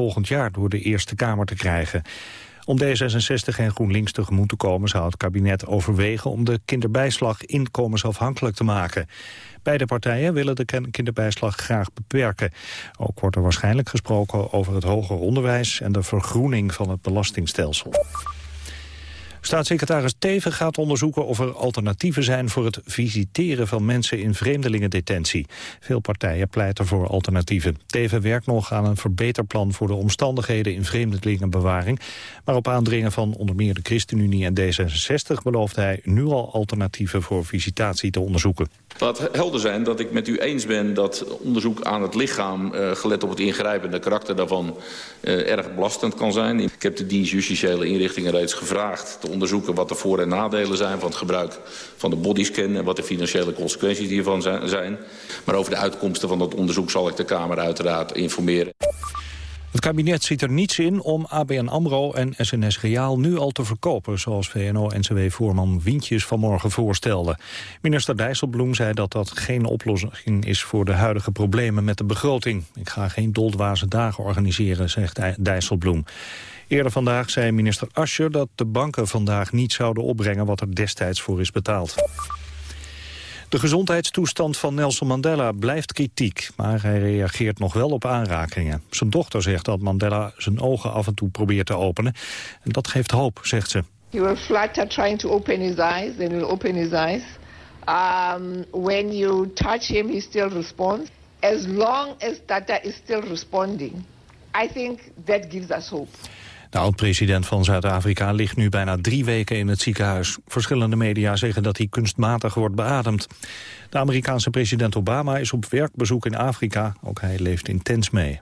volgend jaar door de Eerste Kamer te krijgen. Om D66 en GroenLinks tegemoet te komen zou het kabinet overwegen om de kinderbijslag inkomensafhankelijk te maken. Beide partijen willen de kinderbijslag graag beperken. Ook wordt er waarschijnlijk gesproken over het hoger onderwijs en de vergroening van het belastingstelsel. Staatssecretaris Teven gaat onderzoeken of er alternatieven zijn voor het visiteren van mensen in vreemdelingendetentie. Veel partijen pleiten voor alternatieven. Teven werkt nog aan een verbeterplan voor de omstandigheden in vreemdelingenbewaring. Maar op aandringen van onder meer de ChristenUnie en D66 belooft hij nu al alternatieven voor visitatie te onderzoeken. Laat helder zijn dat ik met u eens ben dat onderzoek aan het lichaam... Uh, gelet op het ingrijpende karakter daarvan uh, erg belastend kan zijn. Ik heb de dienst justitiële inrichtingen reeds gevraagd te onderzoeken... wat de voor- en nadelen zijn van het gebruik van de bodyscan... en wat de financiële consequenties hiervan zijn. Maar over de uitkomsten van dat onderzoek zal ik de Kamer uiteraard informeren. Het kabinet ziet er niets in om ABN AMRO en SNS Reaal nu al te verkopen... zoals VNO-NCW-voorman Wientjes vanmorgen voorstelde. Minister Dijsselbloem zei dat dat geen oplossing is... voor de huidige problemen met de begroting. Ik ga geen doldwaze dagen organiseren, zegt Dijsselbloem. Eerder vandaag zei minister Ascher dat de banken vandaag niet zouden opbrengen... wat er destijds voor is betaald. De gezondheidstoestand van Nelson Mandela blijft kritiek, maar hij reageert nog wel op aanrakingen. Zijn dochter zegt dat Mandela zijn ogen af en toe probeert te openen. En dat geeft hoop, zegt ze. He will flutter trying to open his eyes, then he'll open his eyes. Um, when you touch him, he still responds. As long as Tata is still responding, I think that gives us hope. De oud-president van Zuid-Afrika ligt nu bijna drie weken in het ziekenhuis. Verschillende media zeggen dat hij kunstmatig wordt beademd. De Amerikaanse president Obama is op werkbezoek in Afrika. Ook hij leeft intens mee.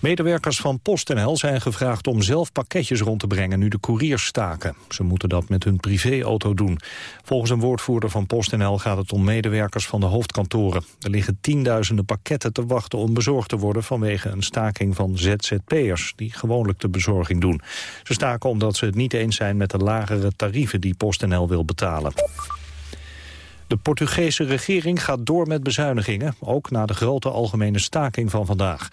Medewerkers van PostNL zijn gevraagd om zelf pakketjes rond te brengen nu de couriers staken. Ze moeten dat met hun privéauto doen. Volgens een woordvoerder van PostNL gaat het om medewerkers van de hoofdkantoren. Er liggen tienduizenden pakketten te wachten om bezorgd te worden vanwege een staking van ZZP'ers die gewoonlijk de bezorging doen. Ze staken omdat ze het niet eens zijn met de lagere tarieven die PostNL wil betalen. De Portugese regering gaat door met bezuinigingen, ook na de grote algemene staking van vandaag.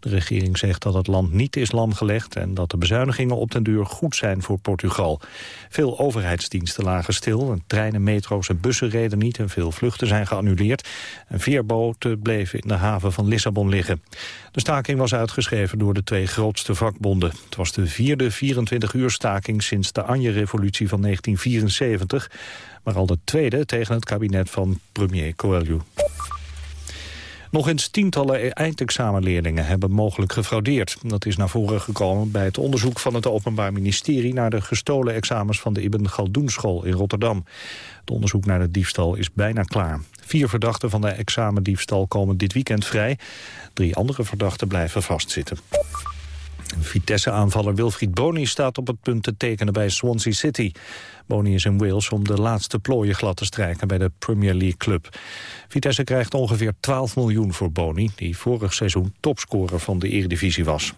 De regering zegt dat het land niet is lamgelegd en dat de bezuinigingen op den duur goed zijn voor Portugal. Veel overheidsdiensten lagen stil, en treinen, metro's en bussen reden niet en veel vluchten zijn geannuleerd. En veerboten bleven in de haven van Lissabon liggen. De staking was uitgeschreven door de twee grootste vakbonden. Het was de vierde 24-uur staking sinds de Anje-revolutie van 1974 maar al de tweede tegen het kabinet van premier Coelho. Nog eens tientallen eindexamenleerlingen hebben mogelijk gefraudeerd. Dat is naar voren gekomen bij het onderzoek van het Openbaar Ministerie... naar de gestolen examens van de Ibn Galdoenschool in Rotterdam. Het onderzoek naar de diefstal is bijna klaar. Vier verdachten van de examendiefstal komen dit weekend vrij. Drie andere verdachten blijven vastzitten. Vitesse-aanvaller Wilfried Boni staat op het punt te tekenen bij Swansea City. Boni is in Wales om de laatste plooien glad te strijken bij de Premier League club. Vitesse krijgt ongeveer 12 miljoen voor Boni, die vorig seizoen topscorer van de Eredivisie was.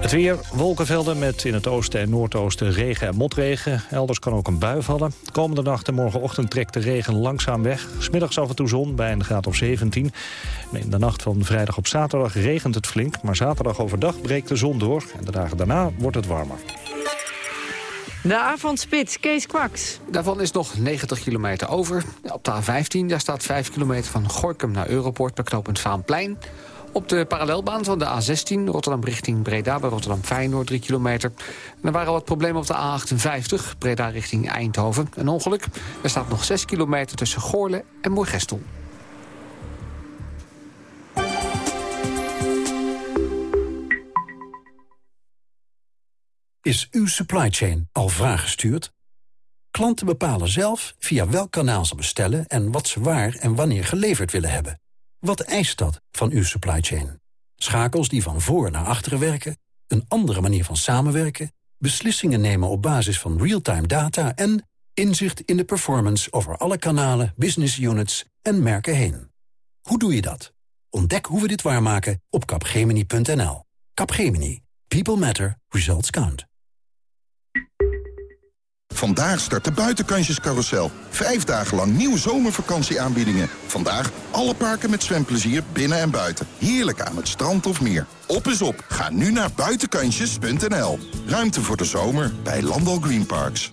Het weer, wolkenvelden met in het oosten en noordoosten regen en motregen. Elders kan ook een bui vallen. Komende nacht en morgenochtend trekt de regen langzaam weg. Smiddags af en toe zon bij een graad of 17. in de nacht van vrijdag op zaterdag regent het flink. Maar zaterdag overdag breekt de zon door. En de dagen daarna wordt het warmer. De avondspits, Kees Kwaks. Daarvan is nog 90 kilometer over. Op de A15 daar staat 5 kilometer van Gorkum naar Europort... bij knooppunt Vaanplein. Op de parallelbaan van de A16, Rotterdam richting Breda... bij Rotterdam Feyenoord, 3 kilometer. Er waren wat problemen op de A58, Breda richting Eindhoven. Een ongeluk. Er staat nog 6 kilometer tussen Goorle en Moergestel. Is uw supply chain al vraaggestuurd? Klanten bepalen zelf via welk kanaal ze bestellen... en wat ze waar en wanneer geleverd willen hebben. Wat eist dat van uw supply chain? Schakels die van voor naar achteren werken, een andere manier van samenwerken, beslissingen nemen op basis van real-time data en inzicht in de performance over alle kanalen, business units en merken heen. Hoe doe je dat? Ontdek hoe we dit waarmaken op capgemini.nl. Capgemini. People matter. Results count. Vandaag start de buitenkansjescarousel. Vijf dagen lang nieuwe zomervakantieaanbiedingen. Vandaag alle parken met zwemplezier binnen en buiten. Heerlijk aan het strand of meer. Op is op. Ga nu naar buitenkansjes.nl. Ruimte voor de zomer bij Landal Green Parks.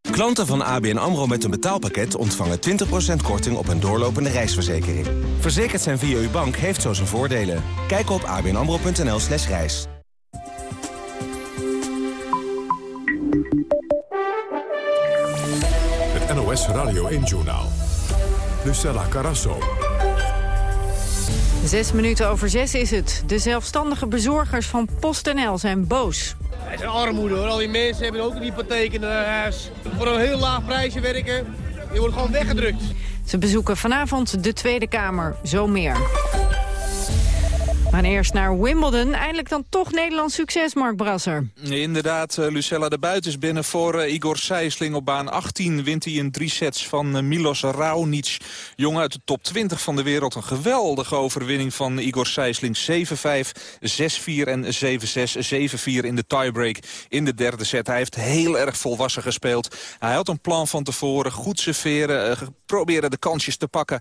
Klanten van ABN AMRO met een betaalpakket ontvangen 20% korting op een doorlopende reisverzekering. Verzekerd zijn via uw bank heeft zo zijn voordelen. Kijk op abnamro.nl slash reis. Het NOS Radio 1 Journaal. Lucella Carasso. Zes minuten over zes is het. De zelfstandige bezorgers van PostNL zijn boos. Het is armoede hoor. Al die mensen hebben ook een hypotheek in huis. Voor een heel laag prijsje werken. Je wordt gewoon weggedrukt. Ze bezoeken vanavond de Tweede Kamer. Zo meer. Maar eerst naar Wimbledon. Eindelijk dan toch Nederlands succes, Mark Brasser. Inderdaad, eh, Lucella de Buiten is binnen voor uh, Igor Sijsling. Op baan 18 wint hij in drie sets van uh, Milos Raonic. Jongen uit de top 20 van de wereld. Een geweldige overwinning van Igor Sijsling. 7-5, 6-4 en 7-6, 7-4 in de tiebreak in de derde set. Hij heeft heel erg volwassen gespeeld. Hij had een plan van tevoren. Goed serveren, proberen de kansjes te pakken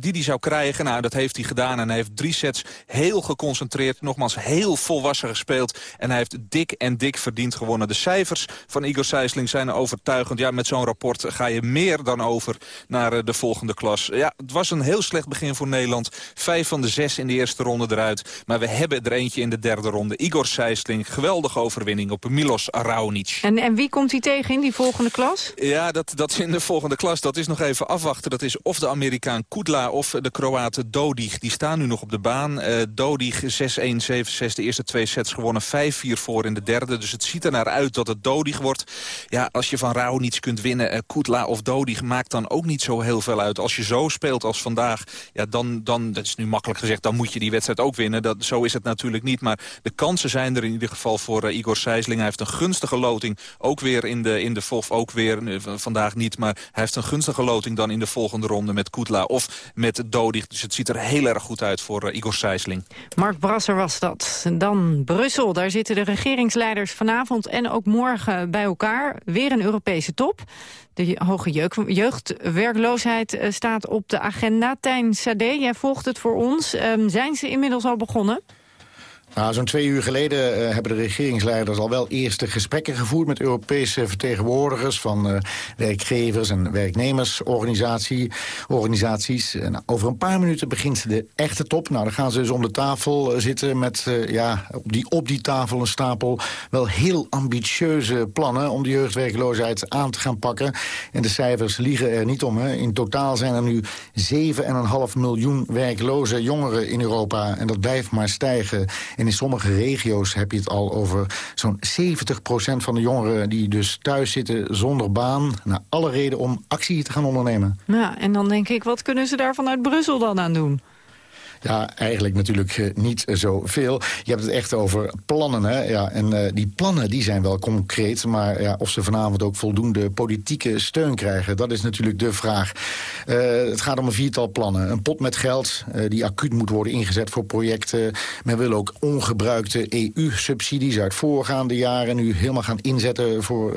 die hij zou krijgen. Nou, dat heeft hij gedaan en hij heeft drie sets heel geconcentreerd. Nogmaals heel volwassen gespeeld. En hij heeft dik en dik verdiend gewonnen. De cijfers van Igor Sijsling zijn overtuigend. Ja, met zo'n rapport ga je meer dan over naar eh, de volgende klas. Ja, het was een heel slecht begin voor Nederland. Vijf van de zes in de eerste ronde eruit. Maar we hebben er eentje in de derde ronde. Igor Sijsling, geweldige overwinning op Milos Raonic. En, en wie komt hij tegen in die volgende klas? Ja, dat, dat is in de volgende klas. Dat is nog even afwachten. Dat is of de Amerikaan Kudla of de Kroaten Dodig. Die staan nu nog op de baan. Uh, Dodig 6-1, 7-6 de eerste twee sets gewonnen. 5-4 voor in de derde. Dus het ziet er naar uit dat het Dodig wordt. Ja, als je van Rauw niets kunt winnen, uh, Kudla of Dodig maakt dan ook niet zo heel veel uit. Als je zo speelt als vandaag, ja, dan, dan, dat is nu makkelijk gezegd, dan moet je die wedstrijd ook winnen. Dat, zo is het natuurlijk niet. Maar de kansen zijn er in ieder geval voor uh, Igor Sijsling. Hij heeft een gunstige loting. Ook weer in de, in de VOF, ook weer vandaag niet. Maar hij heeft een gunstige loting dan in de volgende ronde met Kudla of met Dodig. Dus het ziet er heel erg goed uit voor Igor Sijsling. Mark Brasser was dat. Dan Brussel, daar zitten de regeringsleiders vanavond en ook morgen bij elkaar. Weer een Europese top. De hoge jeugdwerkloosheid staat op de agenda. Tijn Sade, jij volgt het voor ons. Um, zijn ze inmiddels al begonnen? Nou, Zo'n twee uur geleden uh, hebben de regeringsleiders al wel eerste gesprekken gevoerd... met Europese vertegenwoordigers van uh, werkgevers en werknemersorganisaties. Over een paar minuten begint de echte top. Nou, dan gaan ze dus om de tafel zitten met ja, op, die, op die tafel een stapel... wel heel ambitieuze plannen om de jeugdwerkloosheid aan te gaan pakken. En de cijfers liegen er niet om. Hè. In totaal zijn er nu 7,5 miljoen werkloze jongeren in Europa. En dat blijft maar stijgen. En in sommige regio's heb je het al over zo'n 70% van de jongeren... die dus thuis zitten zonder baan. Nou, alle reden om actie te gaan ondernemen. Ja, en dan denk ik, wat kunnen ze daar vanuit Brussel dan aan doen? Ja, eigenlijk natuurlijk uh, niet zoveel. Je hebt het echt over plannen. Hè? Ja, en uh, die plannen die zijn wel concreet. Maar ja, of ze vanavond ook voldoende politieke steun krijgen... dat is natuurlijk de vraag. Uh, het gaat om een viertal plannen. Een pot met geld die acuut moet worden ingezet voor projecten. Men wil ook ongebruikte EU-subsidies uit voorgaande jaren... nu helemaal gaan inzetten voor,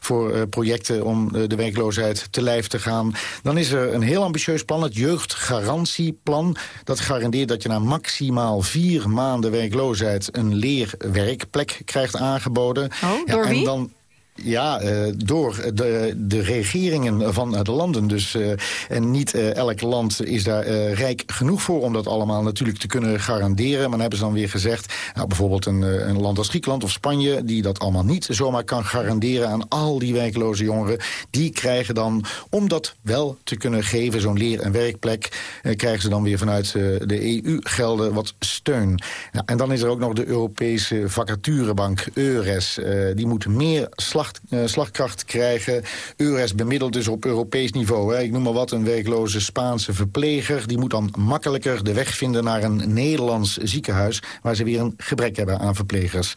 voor projecten... om de werkloosheid te lijf te gaan. Dan is er een heel ambitieus plan, het jeugdgarantieplan... dat garandeert dat je na maximaal vier maanden werkloosheid... een leerwerkplek krijgt aangeboden. Oh, door ja, wie? En dan, Ja, uh, door de, de regeringen van de landen. Dus, uh, en niet uh, elk land is daar rijk genoeg voor om dat allemaal natuurlijk te kunnen garanderen. Maar dan hebben ze dan weer gezegd, nou, bijvoorbeeld een, een land als Griekenland of Spanje... die dat allemaal niet zomaar kan garanderen aan al die werkloze jongeren... die krijgen dan, om dat wel te kunnen geven, zo'n leer- en werkplek... krijgen ze dan weer vanuit de EU gelden wat steun. En dan is er ook nog de Europese vacaturebank, EURES. die moet meer slag uh, slagkracht krijgen. EURES bemiddelt dus op Europees niveau. Hè. Ik noem maar wat, een werkloze Spaanse verpleger. Die moet dan makkelijker de weg vinden naar een Nederlands ziekenhuis... waar ze weer een gebrek hebben aan verplegers.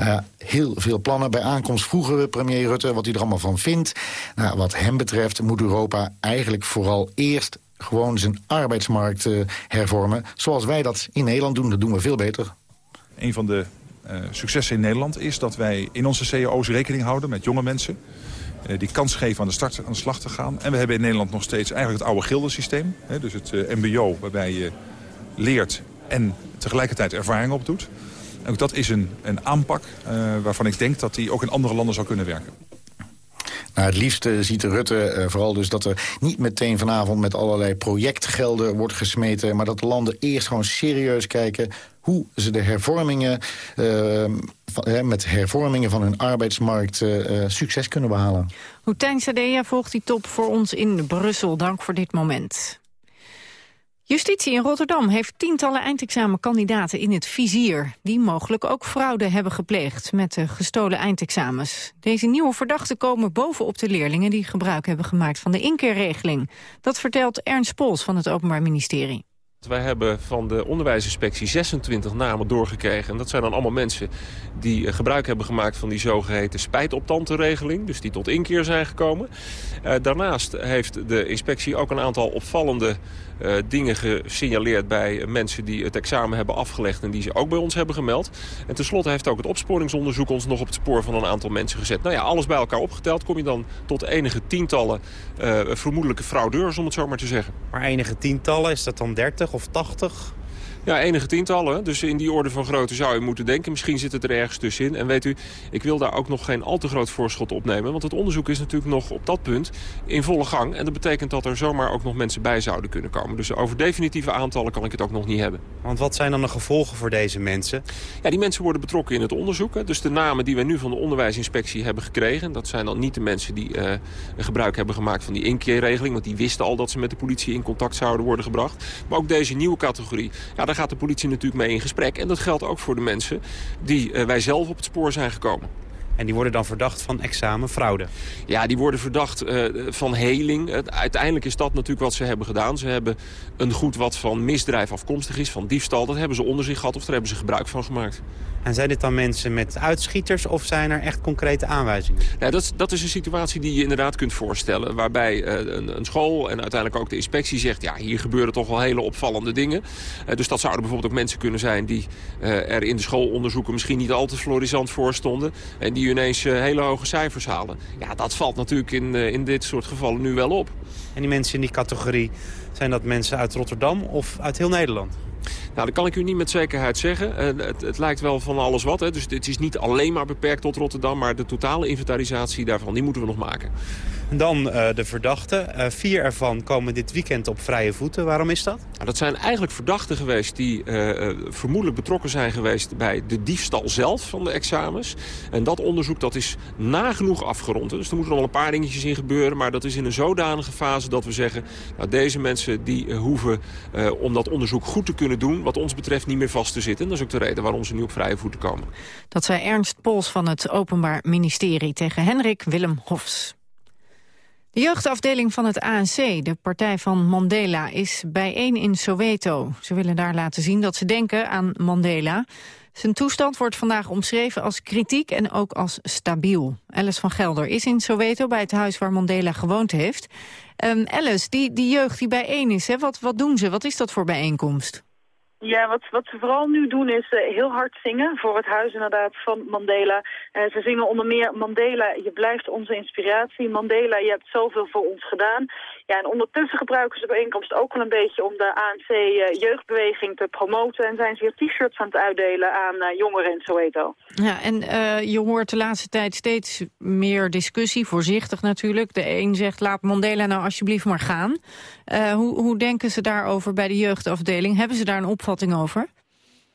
Uh, heel veel plannen. Bij aankomst vroegen we premier Rutte wat hij er allemaal van vindt. Nou, wat hem betreft moet Europa eigenlijk vooral eerst gewoon zijn arbeidsmarkt uh, hervormen. Zoals wij dat in Nederland doen, dat doen we veel beter. Een van de succes in Nederland is dat wij in onze cao's rekening houden met jonge mensen. Uh, die kans geven aan de, start, aan de slag te gaan. En we hebben in Nederland nog steeds eigenlijk het oude gildensysteem. Hè, dus het uh, mbo waarbij je leert en tegelijkertijd ervaring opdoet. Ook dat is een, een aanpak waarvan ik denk dat die ook in andere landen zou kunnen werken. Nou, het liefst ziet Rutte uh, vooral dus dat er niet meteen vanavond met allerlei projectgelden wordt gesmeten... maar dat de landen eerst gewoon serieus kijken hoe ze de hervormingen, uh, met hervormingen van hun arbeidsmarkt uh, succes kunnen behalen. Hoetijn Sadea volgt die top voor ons in Brussel. Dank voor dit moment. Justitie in Rotterdam heeft tientallen eindexamenkandidaten in het vizier... die mogelijk ook fraude hebben gepleegd met de gestolen eindexamens. Deze nieuwe verdachten komen bovenop de leerlingen... die gebruik hebben gemaakt van de inkeerregeling. Dat vertelt Ernst Pols van het Openbaar Ministerie. Wij hebben van de onderwijsinspectie 26 namen doorgekregen. En dat zijn dan allemaal mensen die eh, gebruik hebben gemaakt van die zogeheten spijtoptantenregeling. Dus die tot inkeer zijn gekomen. Uh, daarnaast heeft de inspectie ook een aantal opvallende uh, dingen gesignaleerd bij mensen die het examen hebben afgelegd en die ze ook bij ons hebben gemeld. En tenslotte heeft ook het opsporingsonderzoek ons nog op het spoor van een aantal mensen gezet. Nou ja, alles bij elkaar opgeteld kom je dan tot enige tientallen vermoedelijke fraudeurs, om het zo maar te zeggen. Maar enige tientallen, is dat dan 30 of 80? Ja, enige tientallen. Dus in die orde van grootte zou je moeten denken. Misschien zit het er ergens tussenin. En weet u, ik wil daar ook nog geen al te groot voorschot op nemen. Want het onderzoek is natuurlijk nog op dat punt in volle gang. En dat betekent dat er zomaar ook nog mensen bij zouden kunnen komen. Dus over definitieve aantallen kan ik het ook nog niet hebben. Want wat zijn dan de gevolgen voor deze mensen? Ja, die mensen worden betrokken in het onderzoek. Dus de namen die wij nu van de onderwijsinspectie hebben gekregen... dat zijn dan niet de mensen die uh, gebruik hebben gemaakt van die inkeerregeling. Want die wisten al dat ze met de politie in contact zouden worden gebracht. Maar ook deze nieuwe categorie. Ja, daar gaat de politie natuurlijk mee in gesprek. En dat geldt ook voor de mensen die uh, wij zelf op het spoor zijn gekomen. En die worden dan verdacht van examenfraude? Ja, die worden verdacht uh, van heling. Uiteindelijk is dat natuurlijk wat ze hebben gedaan. Ze hebben een goed wat van misdrijf afkomstig is, van diefstal. Dat hebben ze onder zich gehad of daar hebben ze gebruik van gemaakt. En zijn dit dan mensen met uitschieters of zijn er echt concrete aanwijzingen? Dat, dat is een situatie die je inderdaad kunt voorstellen. Waarbij uh, een, een, school en uiteindelijk ook de inspectie zegt... ja, hier gebeuren toch wel hele opvallende dingen. Uh, dus dat zouden bijvoorbeeld ook mensen kunnen zijn... die uh, er in de schoolonderzoeken misschien niet al te florisant voor stonden... en die ineens hele hoge cijfers halen. Ja, dat valt natuurlijk in, in dit soort gevallen nu wel op. En die mensen in die categorie, zijn dat mensen uit Rotterdam of uit heel Nederland? Nou, dat kan ik u niet met zekerheid zeggen. Uh, het, het, lijkt wel van alles wat. Hè. Dus het is niet alleen maar beperkt tot Rotterdam... maar de totale inventarisatie daarvan, die moeten we nog maken. En dan uh, de verdachten. Uh, vier ervan komen dit weekend op vrije voeten. Waarom is dat? Nou, dat zijn eigenlijk verdachten geweest die vermoedelijk betrokken zijn geweest... bij de diefstal zelf van de examens. En dat onderzoek dat is nagenoeg afgerond. Dus er moeten nog wel een paar dingetjes in gebeuren... maar dat is in een zodanige fase dat we zeggen... Nou, deze mensen die hoeven om dat onderzoek goed te kunnen doen wat ons betreft niet meer vast te zitten. En dat is ook de reden waarom ze nu op vrije voeten komen. Dat zei Ernst Pols van het Openbaar Ministerie tegen Henrik Willem Hofs. De jeugdafdeling van het ANC, de partij van Mandela, is bijeen in Soweto. Ze willen daar laten zien dat ze denken aan Mandela. Zijn toestand wordt vandaag omschreven als kritiek en ook als stabiel. Alice van Gelder is in Soweto bij het huis waar Mandela gewoond heeft. Um, Alice, die, die jeugd die bijeen is, hè, wat, wat doen ze? Wat is dat voor bijeenkomst? Ja, wat, wat ze vooral nu doen is uh, heel hard zingen voor het huis inderdaad van Mandela. Uh, ze zingen onder meer Mandela, je blijft onze inspiratie. Mandela, je hebt zoveel voor ons gedaan. Ja, en ondertussen gebruiken ze de bijeenkomst ook wel een beetje om de ANC-jeugdbeweging uh, te promoten. En zijn ze hier t-shirts aan het uitdelen aan jongeren in Soweto. Ja, en je hoort de laatste tijd steeds meer discussie, voorzichtig natuurlijk. De een zegt, laat Mandela nou alsjeblieft maar gaan. hoe, hoe denken ze daarover bij de jeugdafdeling? Hebben ze daar een opvatting over?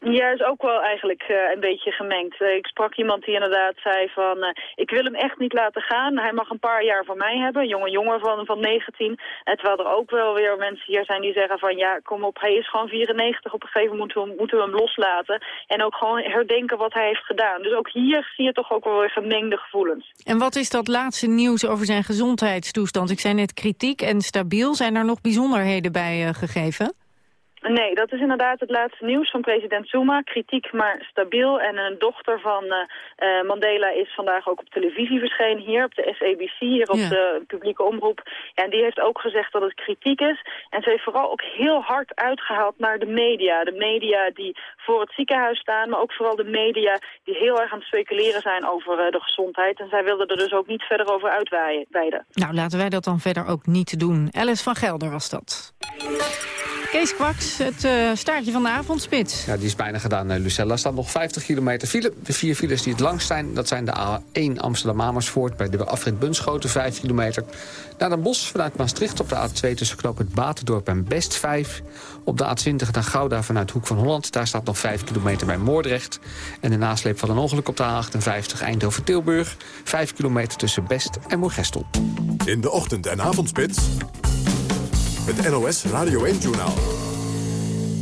Ja, is ook wel eigenlijk uh, een beetje gemengd. Uh, ik sprak iemand die inderdaad zei van... Uh, ik wil hem echt niet laten gaan. Hij mag een paar jaar van mij hebben. Een jonge jongen van, van 19. En terwijl er ook wel weer mensen hier zijn die zeggen van... ja, kom op, hij is gewoon 94. Op een gegeven moment moeten we, moeten we hem loslaten. En ook gewoon herdenken wat hij heeft gedaan. Dus ook hier zie je toch ook wel weer gemengde gevoelens. En wat is dat laatste nieuws over zijn gezondheidstoestand? Ik zei net kritiek en stabiel. Zijn er nog bijzonderheden bij gegeven? Nee, dat is inderdaad het laatste nieuws van president Zuma. Kritiek, maar stabiel. En een dochter van uh, Mandela is vandaag ook op televisie verschenen hier, op de SABC, hier op de publieke omroep. Ja, en die heeft ook gezegd dat het kritiek is. En ze heeft vooral ook heel hard uitgehaald naar de media. De media die voor het ziekenhuis staan, maar ook vooral de media die heel erg aan het speculeren zijn over uh, de gezondheid. En zij wilde er dus ook niet verder over uitweiden. Nou, laten wij dat dan verder ook niet doen. Alice van Gelder was dat. Kees Kwaks, het uh, staartje van de avondspits. Ja, die is bijna gedaan, uh, Lucella. Er staat nog 50 kilometer file. De vier files die het langst zijn, dat zijn de A1 Amsterdam-Amersfoort... bij de afrit Bunschoten, 5 kilometer. Naar Den Bosch vanuit Maastricht op de A2 tussen knoop het Batendorp en Best 5. Op de A20 naar Gouda vanuit Hoek van Holland. Daar staat nog 5 kilometer bij Moordrecht. En de nasleep van een ongeluk op de A58 Eindhoven-Tilburg. 5 kilometer tussen Best en Moergestel. In de ochtend- en avondspits... Het NOS Radio 1-journaal.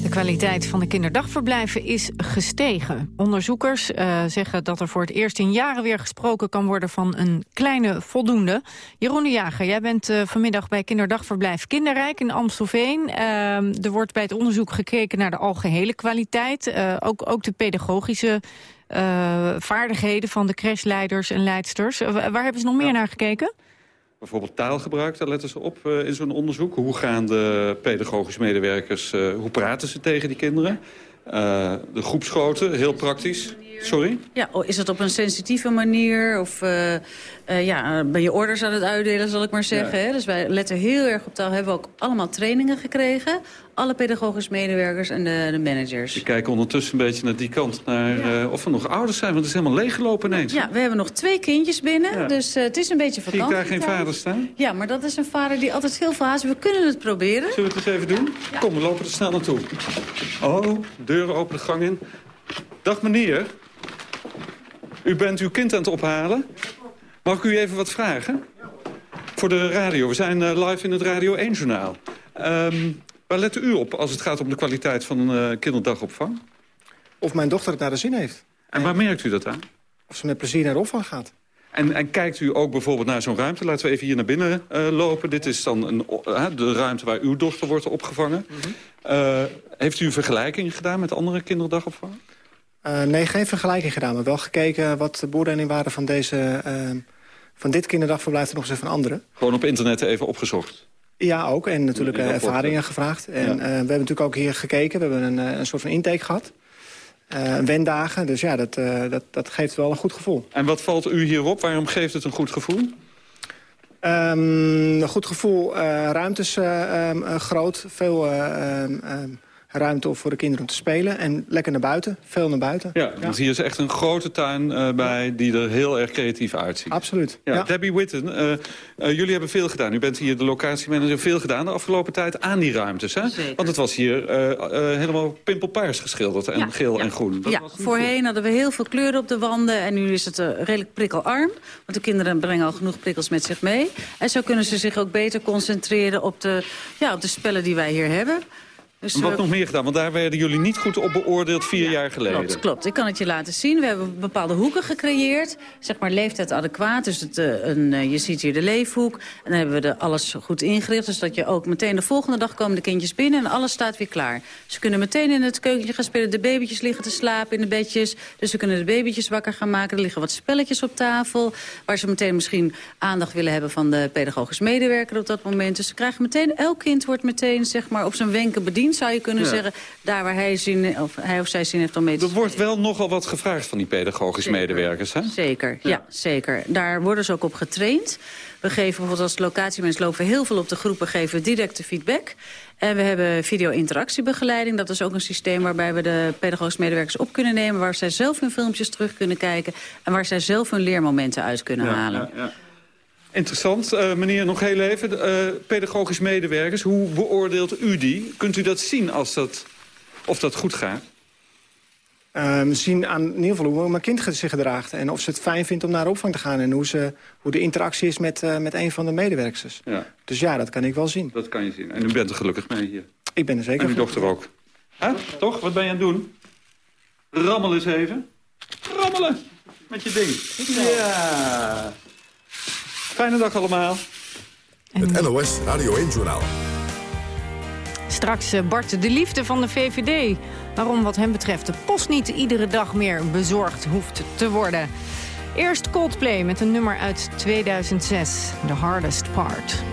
De kwaliteit van de kinderdagverblijven is gestegen. Onderzoekers uh, zeggen dat er voor het eerst in jaren weer gesproken kan worden van een kleine voldoende. Jeroen de Jager, jij bent uh, vanmiddag bij kinderdagverblijf Kinderrijk in Amstelveen. Uh, er wordt bij het onderzoek gekeken naar de algehele kwaliteit. ook, ook de pedagogische vaardigheden van de crashleiders en leidsters. waar hebben ze nog meer naar gekeken? Bijvoorbeeld taalgebruik, daar letten ze op uh, in zo'n onderzoek. Hoe gaan de pedagogische medewerkers, uh, hoe praten ze tegen die kinderen? Uh, de groepsgrootte, heel praktisch. Sorry? Ja, is het op een sensitieve manier? Of ja, ben je orders aan het uitdelen, zal ik maar zeggen. Ja. Hè? Dus wij letten heel erg op taal. Hebben we ook allemaal trainingen gekregen alle pedagogische medewerkers en de, de managers. Ik kijk ondertussen een beetje naar die kant, naar ja. uh, of er nog ouders zijn, want het is helemaal leeggelopen ineens. Ja, we hebben nog twee kindjes binnen, ja. dus het is een beetje vakantie. Zie ik daar geen vader staan? Ja, maar dat is een vader die altijd heel veel haast. We kunnen het proberen. Zullen we het eens even doen? Kom, we lopen er snel naartoe. Oh, deuren open de gang in. Dag meneer. U bent uw kind aan het ophalen. Mag ik u even wat vragen? Voor de radio. We zijn uh, live in het Radio 1-journaal. Um, Waar let u op als het gaat om de kwaliteit van een uh, kinderdagopvang? Of mijn dochter het naar de zin heeft. En waar merkt u dat aan? Of ze met plezier naar de opvang gaat. En, en kijkt u ook bijvoorbeeld naar zo'n ruimte? Laten we even hier naar binnen uh, lopen. Dit is dan een, uh, de ruimte waar uw dochter wordt opgevangen. Mm -hmm. heeft u een vergelijking gedaan met andere kinderdagopvang? Nee, geen vergelijking gedaan. Maar wel gekeken wat de beoordelingen waren van, deze, van dit kinderdagverblijf... ten opzichte van andere. Gewoon op internet even opgezocht? Ja, ook. En natuurlijk uh, ervaringen gevraagd. En ja. uh, we hebben natuurlijk ook hier gekeken. We hebben een, een soort van intake gehad. Wendagen. Dus ja, dat, dat, dat geeft wel een goed gevoel. En wat valt u hierop? Waarom geeft het een goed gevoel? Um, een goed gevoel. ruimtes um, groot. Veel um, ruimte voor de kinderen om te spelen. En lekker naar buiten, veel naar buiten. Ja, ja. dus hier is echt een grote tuin uh, bij die er heel erg creatief uitziet. Absoluut. Ja, Debbie Witten, uh, uh, jullie hebben veel gedaan. U bent hier de locatiemanager veel gedaan de afgelopen tijd aan die ruimtes. Hè? Zeker. Want het was hier helemaal pimpelpaars geschilderd en geel en groen. Dat ja, voorheen goed. hadden we heel veel kleuren op de wanden en nu is het redelijk prikkelarm. Want de kinderen brengen al genoeg prikkels met zich mee. En zo kunnen ze zich ook beter concentreren op de, ja, op de spellen die wij hier hebben. Dus wat nog meer gedaan? Want daar werden jullie niet goed op beoordeeld vier ja, jaar geleden. Klopt, klopt. Ik kan het je laten zien. We hebben bepaalde hoeken gecreëerd. Zeg maar leeftijd adequaat. Dus het, een, je ziet hier de leefhoek. En dan hebben we de, alles goed ingericht. Dus dat je ook meteen de volgende dag komen de kindjes binnen. En alles staat weer klaar. Ze kunnen meteen in het keukentje gaan spelen. De babytjes liggen te slapen in de bedjes. Dus we kunnen de babytjes wakker gaan maken. Er liggen wat spelletjes op tafel. Waar ze meteen misschien aandacht willen hebben van de pedagogisch medewerker op dat moment. Dus ze krijgen meteen, elk kind wordt meteen zeg maar, op zijn wenken bediend zou je kunnen Ja. zeggen. Daar waar hij, zin, of hij of zij zin heeft om mee te Er wordt wel nogal wat gevraagd van die pedagogisch Zeker. medewerkers, hè? Zeker, ja. zeker. Daar worden ze ook op getraind. We geven bijvoorbeeld als locatiemens lopen we heel veel op de groepen, geven directe feedback. En we hebben video-interactiebegeleiding. Dat is ook een systeem waarbij we de pedagogische medewerkers op kunnen nemen... waar zij zelf hun filmpjes terug kunnen kijken... en waar zij zelf hun leermomenten uit kunnen Ja, halen. ja, ja. Interessant, eh, meneer, nog heel even. Eh, pedagogisch medewerkers, hoe beoordeelt u die? Kunt u dat zien als dat, of dat goed gaat? Ehm, zien aan in ieder geval hoe mijn kind zich gedraagt. En of ze het fijn vindt om naar de opvang te gaan. En hoe, ze, hoe de interactie is met, eh, met een van de medewerkers. Ja. Dus ja, dat kan ik wel zien. Dat kan je zien. En u bent er gelukkig mee hier. Ik ben er zeker En uw dochter ook. Hè? Toch? Wat ben je aan het doen? Rammel eens even. Rammelen! Met je ding. Ja. Fijne dag allemaal. Het NOS Radio 1-journaal. Straks eh, Bart de Liefde van de VVD. Waarom wat hem betreft de post niet iedere dag meer bezorgd hoeft te worden. Eerst Coldplay met een nummer uit 2006, The Hardest Part.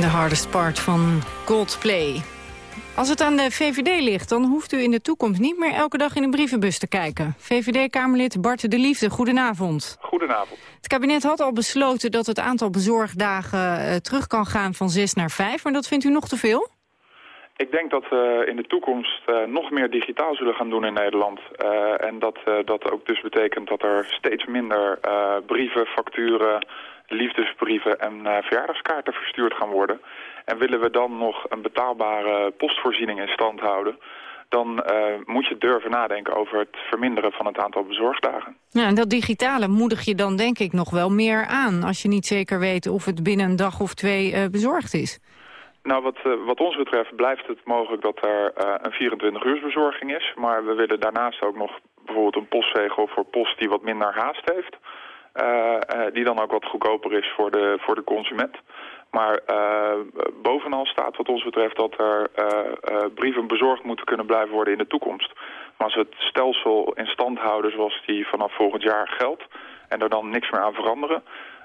The Hardest Part van Coldplay. Als het aan de VVD ligt, dan hoeft u in de toekomst niet meer elke dag in de brievenbus te kijken. VVD-Kamerlid Bart de Liefde, goedenavond. Goedenavond. Het kabinet had al besloten dat het aantal bezorgdagen eh, terug kan gaan van zes naar vijf, maar dat vindt u nog te veel? Ik denk dat we in de toekomst eh, nog meer digitaal zullen gaan doen in Nederland. Eh, en dat eh, dat ook dus betekent dat er steeds minder brieven, facturen, liefdesbrieven en eh, verjaardagskaarten verstuurd gaan worden. En willen we dan nog een betaalbare postvoorziening in stand houden... dan eh, moet je durven nadenken over het verminderen van het aantal bezorgdagen. Ja, en dat digitale moedig je dan denk ik nog wel meer aan... als je niet zeker weet of het binnen een dag of twee eh, bezorgd is. Nou, wat, wat ons betreft blijft het mogelijk dat er een 24-uursbezorging is. Maar we willen daarnaast ook nog bijvoorbeeld een postzegel voor post die wat minder haast heeft. Eh, eh, die dan ook wat goedkoper is voor de, voor de consument. Maar eh, bovenal staat wat ons betreft dat er brieven bezorgd moeten kunnen blijven worden in de toekomst. Maar als we het stelsel in stand houden zoals die vanaf volgend jaar geldt... en er dan niks meer aan veranderen...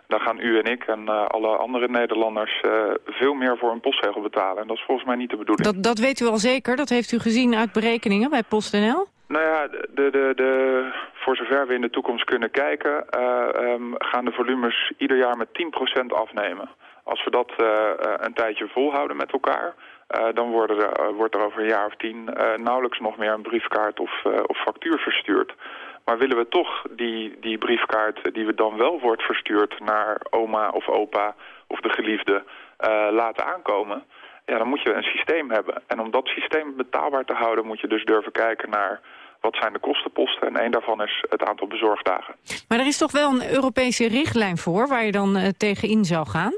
Dan gaan u en ik en alle andere Nederlanders veel meer voor een postzegel betalen. En dat is volgens mij niet de bedoeling. Dat, dat weet u al zeker? Dat heeft u gezien uit berekeningen bij PostNL? Nou ja, de, de, de, voor zover we in de toekomst kunnen kijken... Uh, um, gaan de volumes ieder jaar met 10% afnemen. Als we dat een tijdje volhouden met elkaar... Dan worden er, wordt er over een jaar of tien nauwelijks nog meer een briefkaart of, of factuur verstuurd. Maar willen we toch die, die briefkaart die we dan wel wordt verstuurd naar oma of opa of de geliefde laten aankomen... Ja, dan moet je een systeem hebben. En om dat systeem betaalbaar te houden moet je dus durven kijken naar wat zijn de kostenposten. En één daarvan is het aantal bezorgdagen. Maar er is toch wel een Europese richtlijn voor waar je dan tegen in zou gaan?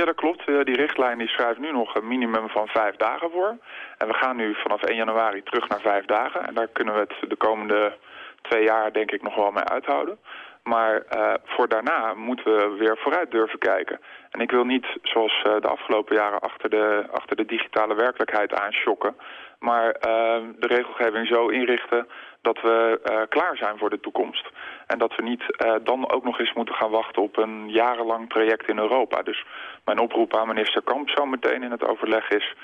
Ja, dat klopt. Uh, die richtlijn die schrijft nu nog een minimum van vijf dagen voor. En we gaan nu vanaf 1 januari terug naar vijf dagen. En daar kunnen we het de komende twee jaar denk ik nog wel mee uithouden. Maar uh, voor daarna moeten we weer vooruit durven kijken. En ik wil niet, zoals uh, de afgelopen jaren, achter de, achter de digitale werkelijkheid aanschokken. Maar uh, de regelgeving zo inrichten dat we uh, klaar zijn voor de toekomst. En dat we niet uh, dan ook nog eens moeten gaan wachten op een jarenlang traject in Europa. Dus mijn oproep aan minister Kamp zo meteen in het overleg is...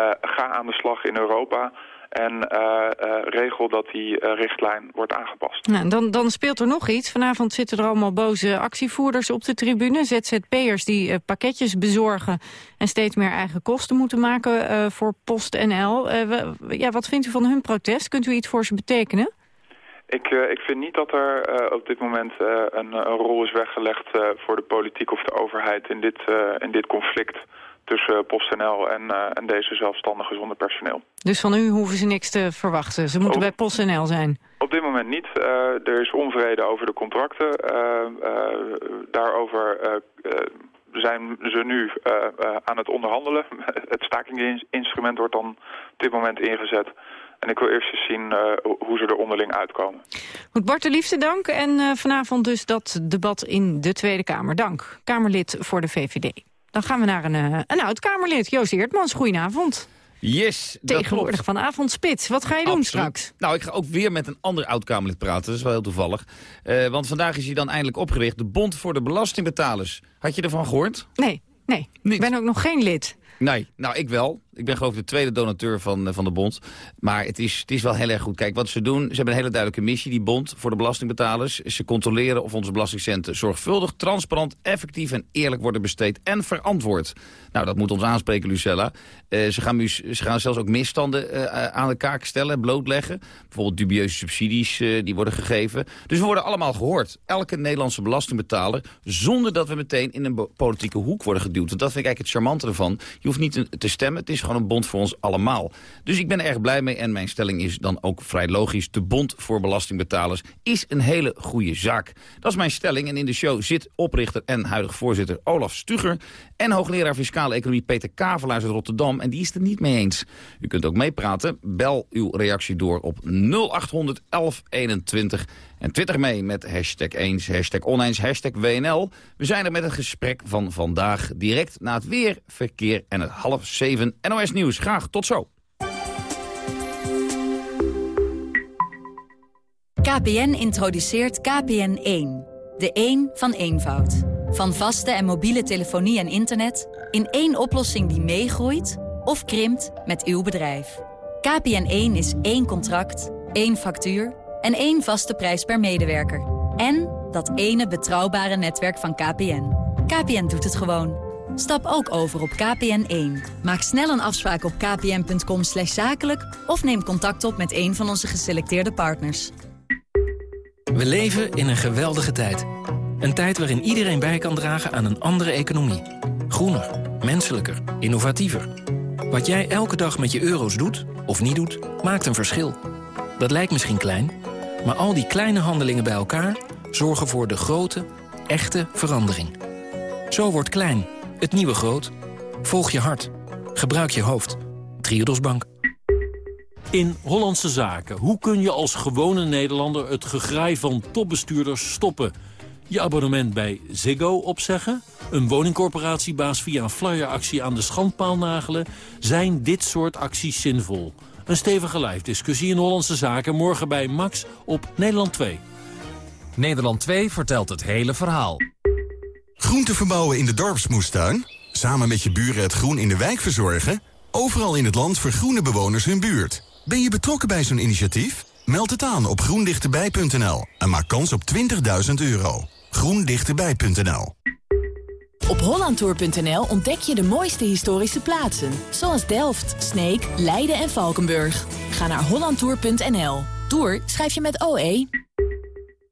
Uh, ga aan de slag in Europa en uh, uh, regel dat die uh, richtlijn wordt aangepast. Nou, dan, dan speelt er nog iets. Vanavond zitten er allemaal boze actievoerders op de tribune. ZZP'ers die pakketjes bezorgen en steeds meer eigen kosten moeten maken voor PostNL. ja, wat vindt u van hun protest? Kunt u iets voor ze betekenen? Ik, ik vind niet dat er uh, op dit moment uh, een, een, rol is weggelegd voor de politiek of de overheid in dit, in dit conflict tussen PostNL en, en deze zelfstandigen zonder personeel. Dus van u hoeven ze niks te verwachten? Ze moeten op, bij PostNL zijn? Op dit moment niet. er is onvrede over de contracten. daarover zijn ze nu aan het onderhandelen. Het stakingsinstrument wordt dan op dit moment ingezet. En ik wil eerst eens zien uh, hoe ze er onderling uitkomen. Goed, Bart de Liefste, dank. En uh, vanavond dus dat debat in de Tweede Kamer. Dank, Kamerlid voor de VVD. Dan gaan we naar een, uh, een oud-Kamerlid, Joost Eertmans. Goedenavond. Yes, Tegenwoordig van Avondspits. Wat ga je doen straks? Nou, ik ga ook weer met een ander oud-Kamerlid praten. Dat is wel heel toevallig. Uh, want vandaag is hij dan eindelijk opgericht. De Bond voor de Belastingbetalers. Had je ervan gehoord? Nee, nee. Niet. Ik ben ook nog geen lid. Nee, nou ik wel. Ik ben geloof ik de tweede donateur van, eh, van de bond. Maar het is, het is wel heel erg goed. Kijk, wat ze doen, ze hebben een hele duidelijke missie, die bond, voor de belastingbetalers. Ze controleren of onze belastingcenten zorgvuldig, transparant, effectief en eerlijk worden besteed en verantwoord. Nou, dat moet ons aanspreken, Lucella. Uh, ze, gaan, ze gaan zelfs ook misstanden uh, aan de kaak stellen, blootleggen. Bijvoorbeeld dubieuze subsidies die worden gegeven. Dus we worden allemaal gehoord. Elke Nederlandse belastingbetaler, zonder dat we meteen in een politieke hoek worden geduwd. Want dat vind ik eigenlijk het charmante ervan. Je hoeft niet te stemmen, het is gewoon een bond voor ons allemaal. Dus ik ben er erg blij mee en mijn stelling is dan ook vrij logisch. De bond voor belastingbetalers is een hele goede zaak. Dat is mijn stelling en in de show zit oprichter en huidig voorzitter Olaf Stuger... en hoogleraar fiscale economie Peter Kavelaars uit Rotterdam. En die is het er niet mee eens. U kunt ook meepraten. Bel uw reactie door op 0800 1121 en twitter mee met hashtag eens, hashtag hashtag WNL. We zijn er met het gesprek van vandaag direct na het weer, verkeer en het half zeven NOS Nieuws. Graag tot zo. KPN introduceert KPN1. De 1 van eenvoud. Van vaste en mobiele telefonie en internet... in één oplossing die meegroeit of krimpt met uw bedrijf. KPN1 is één contract, één factuur en één vaste prijs per medewerker. En dat ene betrouwbare netwerk van KPN. KPN doet het gewoon. Stap ook over op KPN1. Maak snel een afspraak op kpn.com zakelijk... of neem contact op met een van onze geselecteerde partners. We leven in een geweldige tijd. Een tijd waarin iedereen bij kan dragen aan een andere economie. Groener, menselijker, innovatiever. Wat jij elke dag met je euro's doet, of niet doet, maakt een verschil. Dat lijkt misschien klein... Maar al die kleine handelingen bij elkaar zorgen voor de grote, echte verandering. Zo wordt klein, het nieuwe groot. Volg je hart. Gebruik je hoofd. Triodos Bank. In Hollandse Zaken. Hoe kun je als gewone Nederlander het gegraai van topbestuurders stoppen? Je abonnement bij Ziggo opzeggen? Een woningcorporatiebaas via een flyeractie aan de schandpaal nagelen? Zijn dit soort acties zinvol? Een stevige live-discussie in Hollandse Zaken morgen bij Max op Nederland 2. Nederland 2 vertelt het hele verhaal. Groente verbouwen in de dorpsmoestuin? Samen met je buren het groen in de wijk verzorgen? Overal in het land vergroenen bewoners hun buurt. Ben je betrokken bij zo'n initiatief? Meld het aan op groendichterbij.nl en maak kans op 20.000 euro. groendichterbij.nl Op hollandtour.nl ontdek je de mooiste historische plaatsen. Zoals Delft, Sneek, Leiden en Valkenburg. Ga naar hollandtour.nl. Tour schrijf je met OE.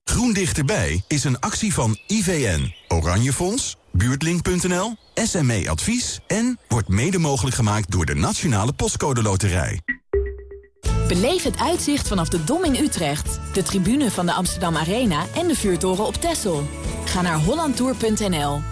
Groen Dichterbij is een actie van IVN, Oranjefonds, Buurtlink.nl, SME Advies... en wordt mede mogelijk gemaakt door de Nationale Postcode Loterij. Beleef het uitzicht vanaf de Dom in Utrecht, de tribune van de Amsterdam Arena en de vuurtoren op Texel. Ga naar hollandtour.nl.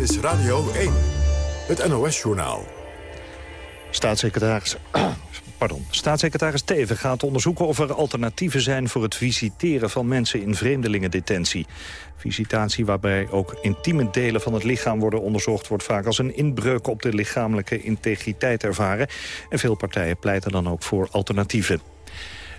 Is Radio 1, het NOS-journaal. Staatssecretaris, pardon, staatssecretaris Teven gaat onderzoeken of er alternatieven zijn voor het visiteren van mensen in vreemdelingendetentie. Visitatie waarbij ook intieme delen van het lichaam worden onderzocht... wordt vaak als een inbreuk op de lichamelijke integriteit ervaren. En veel partijen pleiten dan ook voor alternatieven.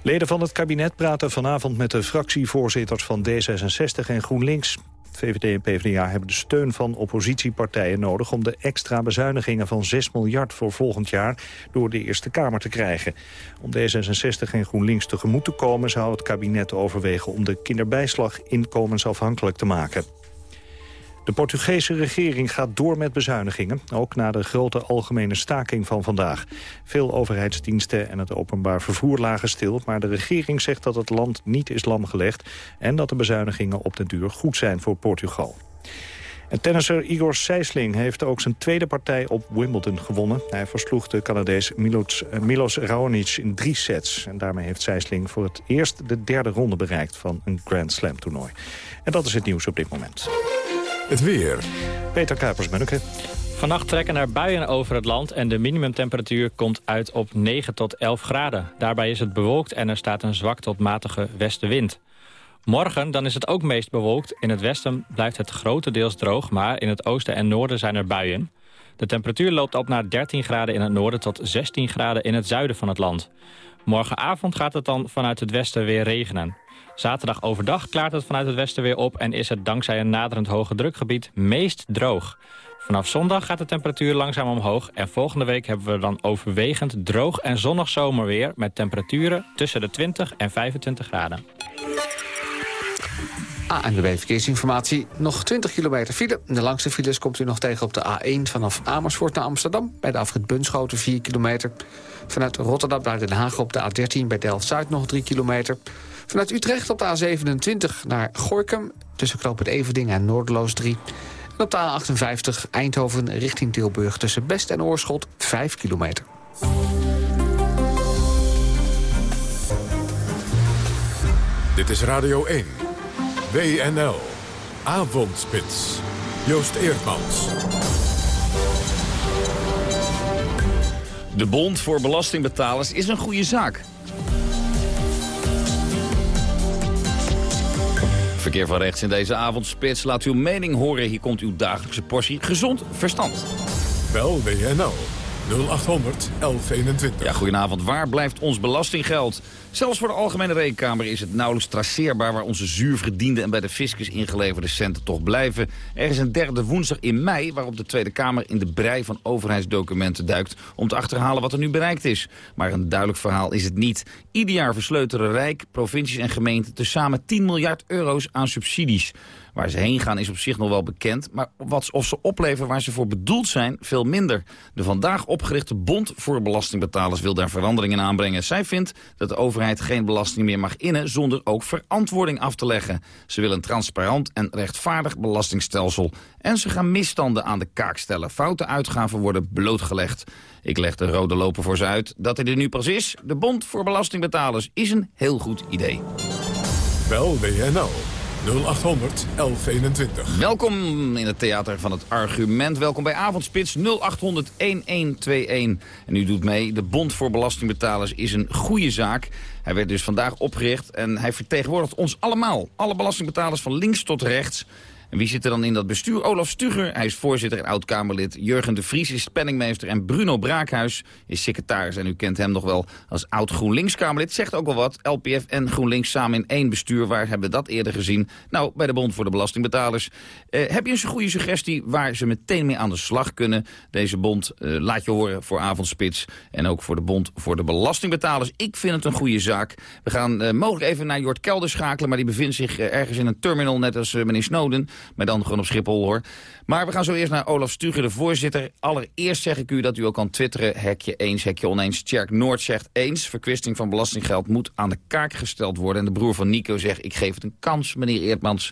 Leden van het kabinet praten vanavond met de fractievoorzitters van D66 en GroenLinks. VVD en PvdA hebben de steun van oppositiepartijen nodig... om de extra bezuinigingen van 6 miljard voor volgend jaar... door de Eerste Kamer te krijgen. Om D66 en GroenLinks tegemoet te komen... zou het kabinet overwegen om de kinderbijslag inkomensafhankelijk te maken. De Portugese regering gaat door met bezuinigingen, ook na de grote algemene staking van vandaag. Veel overheidsdiensten en het openbaar vervoer lagen stil, maar de regering zegt dat het land niet is lamgelegd en dat de bezuinigingen op de duur goed zijn voor Portugal. En tennisser Igor Sijsling heeft ook zijn tweede partij op Wimbledon gewonnen. Hij versloeg de Canadees Milos, uh, Milos Raonic in drie sets. En daarmee heeft Sijsling voor het eerst de derde ronde bereikt van een Grand Slam toernooi. En dat is het nieuws op dit moment. Het weer. Peter Kuipers-Munneke. Vannacht trekken er buien over het land en de minimumtemperatuur komt uit op 9 tot 11 graden. Daarbij is het bewolkt en er staat een zwak tot matige westenwind. Morgen dan is het ook meest bewolkt. In het westen blijft het grotendeels droog, maar in het oosten en noorden zijn er buien. De temperatuur loopt op naar 13 graden in het noorden tot 16 graden in het zuiden van het land. Morgenavond gaat het dan vanuit het westen weer regenen. Zaterdag overdag klaart het vanuit het westen weer op... en is het dankzij een naderend hoge drukgebied meest droog. Vanaf zondag gaat de temperatuur langzaam omhoog... en volgende week hebben we dan overwegend droog en zonnig zomerweer... met temperaturen tussen de 20 en 25 graden. ANWB Verkeersinformatie. Nog 20 kilometer file. De langste files komt u nog tegen op de A1 vanaf Amersfoort naar Amsterdam. Bij de afrit Bunschoten 4 kilometer. Vanuit Rotterdam naar Den Haag op de A13 bij Delft-Zuid nog 3 kilometer. Vanuit Utrecht op de A27 naar Gorkum. Tussen Knoop Everding en Noordeloos 3. En op de A58 Eindhoven richting Tilburg tussen Best en Oorschot 5 kilometer. Dit is Radio 1. WNL. Avondspits. Joost Eerdmans. De Bond voor Belastingbetalers is een goede zaak. Verkeer van rechts in deze avondspits. Laat uw mening horen. Hier komt uw dagelijkse portie gezond verstand. Bel WNL 0800 1121. Ja, goedenavond. Waar blijft ons belastinggeld? Zelfs voor de Algemene Rekenkamer is het nauwelijks traceerbaar... waar onze zuur verdiende en bij de fiscus ingeleverde centen toch blijven. Er is een derde woensdag in mei waarop de Tweede Kamer in de brei van overheidsdocumenten duikt... om te achterhalen wat er nu bereikt is. Maar een duidelijk verhaal is het niet. Ieder jaar versleutelen Rijk, provincies en gemeenten... tezamen 10 miljard euro's aan subsidies. Waar ze heen gaan is op zich nog wel bekend, maar wat of ze opleveren waar ze voor bedoeld zijn, veel minder. De vandaag opgerichte Bond voor Belastingbetalers wil daar veranderingen aanbrengen. Zij vindt dat de overheid geen belasting meer mag innen zonder ook verantwoording af te leggen. Ze willen een transparant en rechtvaardig belastingstelsel. En ze gaan misstanden aan de kaak stellen. Foute uitgaven worden blootgelegd. Ik leg de rode loper voor ze uit. Dat hij er nu pas is, de Bond voor Belastingbetalers, is een heel goed idee. Bel WNL 0800 1121. Welkom in het theater van het argument. Welkom bij Avondspits 0800 1121. En u doet mee, de Bond voor Belastingbetalers is een goede zaak. Hij werd dus vandaag opgericht en hij vertegenwoordigt ons allemaal. Alle belastingbetalers van links tot rechts. En wie zit er dan in dat bestuur? Olaf Stuger, hij is voorzitter en oud-Kamerlid. Jurgen de Vries is penningmeester en Bruno Braakhuis is secretaris. En u kent hem nog wel als oud-GroenLinks-Kamerlid. Zegt ook wel wat, LPF en GroenLinks samen in één bestuur. Waar hebben we dat eerder gezien? Nou, bij de Bond voor de Belastingbetalers. Eh, heb je een goede suggestie waar ze meteen mee aan de slag kunnen? Deze bond eh, laat je horen voor Avondspits en ook voor de Bond voor de Belastingbetalers. Ik vind het een goede zaak. We gaan uh, mogelijk even naar Jort Kelder schakelen, maar die bevindt zich ergens in een terminal, net als meneer Snowden. Maar dan gewoon op Schiphol hoor. Maar we gaan zo eerst naar Olaf Stuger, de voorzitter. Allereerst zeg ik u dat u ook kan twitteren. Hekje eens, hekje oneens. Tjerk Noord zegt eens. Verkwisting van belastinggeld moet aan de kaak gesteld worden. En de broer van Nico zegt, ik geef het een kans, meneer Eertmans.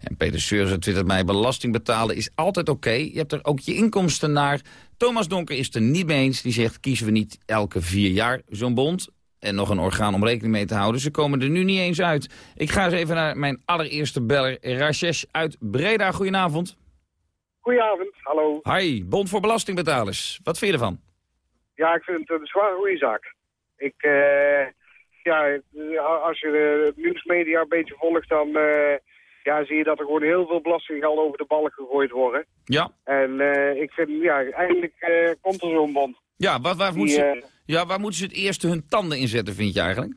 En Peter Seurze twittert mij, belasting betalen is altijd oké. Je hebt er ook je inkomsten naar. Thomas Donker is er niet mee eens. Die zegt, kiezen we niet elke vier jaar zo'n bond? En nog een orgaan om rekening mee te houden. Ze komen er nu niet eens uit. Ik ga eens even naar mijn allereerste beller, Rajesh uit Breda. Goedenavond. Goedenavond, hallo. Hi, Bond voor Belastingbetalers. Wat vind je ervan? Ja, ik vind het een zware goede zaak. Ik, uh, ja, als je de nieuwsmedia een beetje volgt, dan uh, ja, zie je dat er gewoon heel veel belastinggeld over de balk gegooid worden. Ja. En uh, ik vind, ja, eigenlijk komt er zo'n bond. Ja, wat, waar, moeten ze, ja, waar moeten ze het eerste hun tanden in zetten, vind je eigenlijk?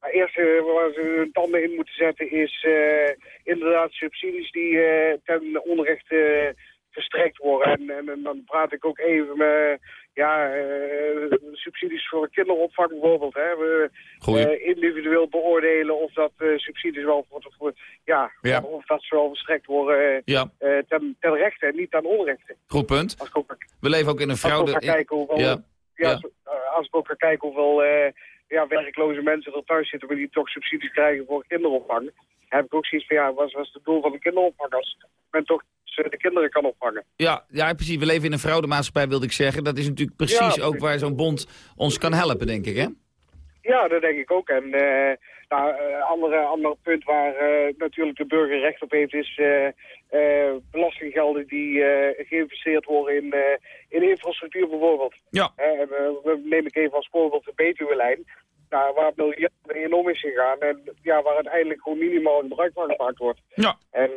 Het eerste waar ze hun tanden in moeten zetten is uh, inderdaad subsidies die ten onrechte verstrekt worden. En, en, en, dan praat ik ook even met ja, subsidies voor kinderopvang bijvoorbeeld. Hè. We individueel beoordelen of dat subsidies wel voor, voor ja, ja, of dat ze wel verstrekt worden ja. ten, ten rechte en niet ten onrechte. Goed punt. Als ik ook, We leven ook in een fraude... Als ik ook kijken hoeveel, ja. Ja, als ik ook kijken hoeveel ja, werkloze mensen er thuis zitten... maar die toch subsidies krijgen voor kinderopvang... heb ik ook zoiets van, ja, wat was het doel van de kinderopvang... als men toch de kinderen kan opvangen. Ja, ja, precies. We leven in een fraudemaatschappij, wilde ik zeggen. Dat is natuurlijk precies ja, ook waar zo'n bond ons kan helpen, denk ik, hè? Ja, dat denk ik ook. En uh, nou, uh, andere, andere punt waar uh, natuurlijk de burger recht op heeft is belastinggelden die geïnvesteerd worden in, in infrastructuur bijvoorbeeld. Ja. we neem ik even als voorbeeld de Betuwe-lijn. Nou, waar miljarden enorm is gegaan en ja, waar uiteindelijk gewoon minimaal gebruik van gemaakt wordt. Ja. En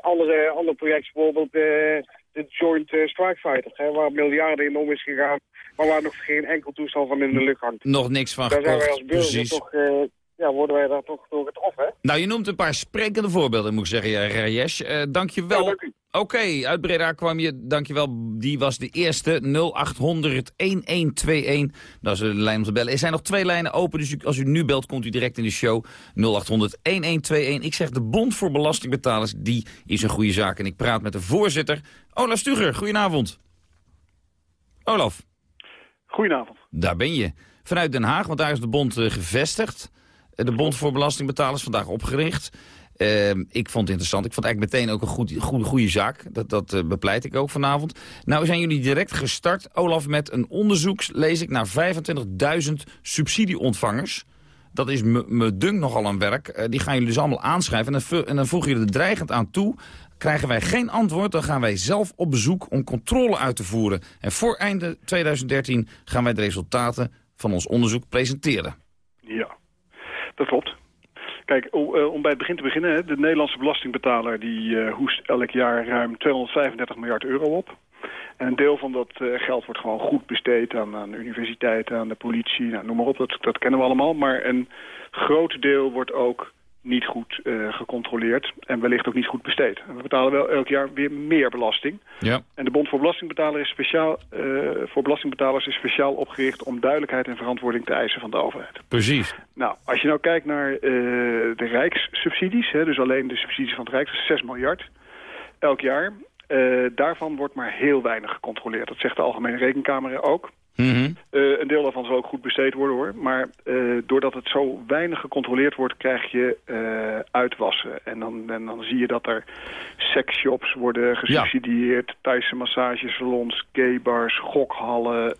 andere, andere projecten bijvoorbeeld de Joint Strike Fighter, hè, waar miljarden enorm is gegaan maar waar nog geen enkel toestel van in de lucht hangt. Nog niks van Daar gekocht, zijn wij als burger precies. toch, uh, ja, worden wij daar toch door getroffen, hè? Nou, je noemt een paar sprekende voorbeelden, moet ik zeggen, ja, Rajesh. Uh, dank je wel. Ja, dank Oké, okay, uit Breda kwam je, dankjewel. Die was de eerste, 0800-1121. Dat is de lijn om te bellen. Er zijn nog twee lijnen open, dus als u nu belt, komt u direct in de show. 0800-1121. Ik zeg, de Bond voor Belastingbetalers, die is een goede zaak. En ik praat met de voorzitter, Olaf Stuger. Goedenavond. Olaf. Goedenavond. Daar ben je. Vanuit Den Haag, want daar is de bond uh, gevestigd. De Bond voor Belastingbetalers, vandaag opgericht. Uh, ik vond het interessant. Ik vond eigenlijk meteen ook een goed, goede, goede zaak. Dat, dat uh, bepleit ik ook vanavond. Nou zijn jullie direct gestart, Olaf, met een onderzoek, lees ik, naar 25.000 subsidieontvangers. Dat is me dunk nogal een werk. Uh, die gaan jullie dus allemaal aanschrijven. En dan, en dan voegen jullie er dreigend aan toe. Krijgen wij geen antwoord, dan gaan wij zelf op bezoek om controle uit te voeren. En voor einde 2013 gaan wij de resultaten van ons onderzoek presenteren. Ja, dat klopt. Kijk, om bij het begin te beginnen, de Nederlandse belastingbetaler die uh, hoest elk jaar ruim 235 miljard euro op. En een deel van dat uh, geld wordt gewoon goed besteed aan, aan universiteiten, aan de politie, nou, noem maar op, dat, dat kennen we allemaal. Maar een groot deel wordt ook niet goed uh, gecontroleerd en wellicht ook niet goed besteed. We betalen wel elk jaar weer meer belasting. Ja. En de Bond voor Belastingbetalers is speciaal, uh, voor belastingbetalers is speciaal opgericht om duidelijkheid en verantwoording te eisen van de overheid. Precies. Nou, als je nou kijkt naar uh, de rijkssubsidies, hè, dus alleen de subsidies van het Rijk, dat is 6 miljard elk jaar. daarvan wordt maar heel weinig gecontroleerd. Dat zegt de Algemene Rekenkamer ook. Mhm. Eh, een deel daarvan zal ook goed besteed worden hoor. Maar eh, doordat het zo weinig gecontroleerd wordt, krijg je eh, uitwassen. En dan, en dan zie je dat er sexshops worden gesubsidieerd, Thaise massagesalons, gaybars, gokhallen,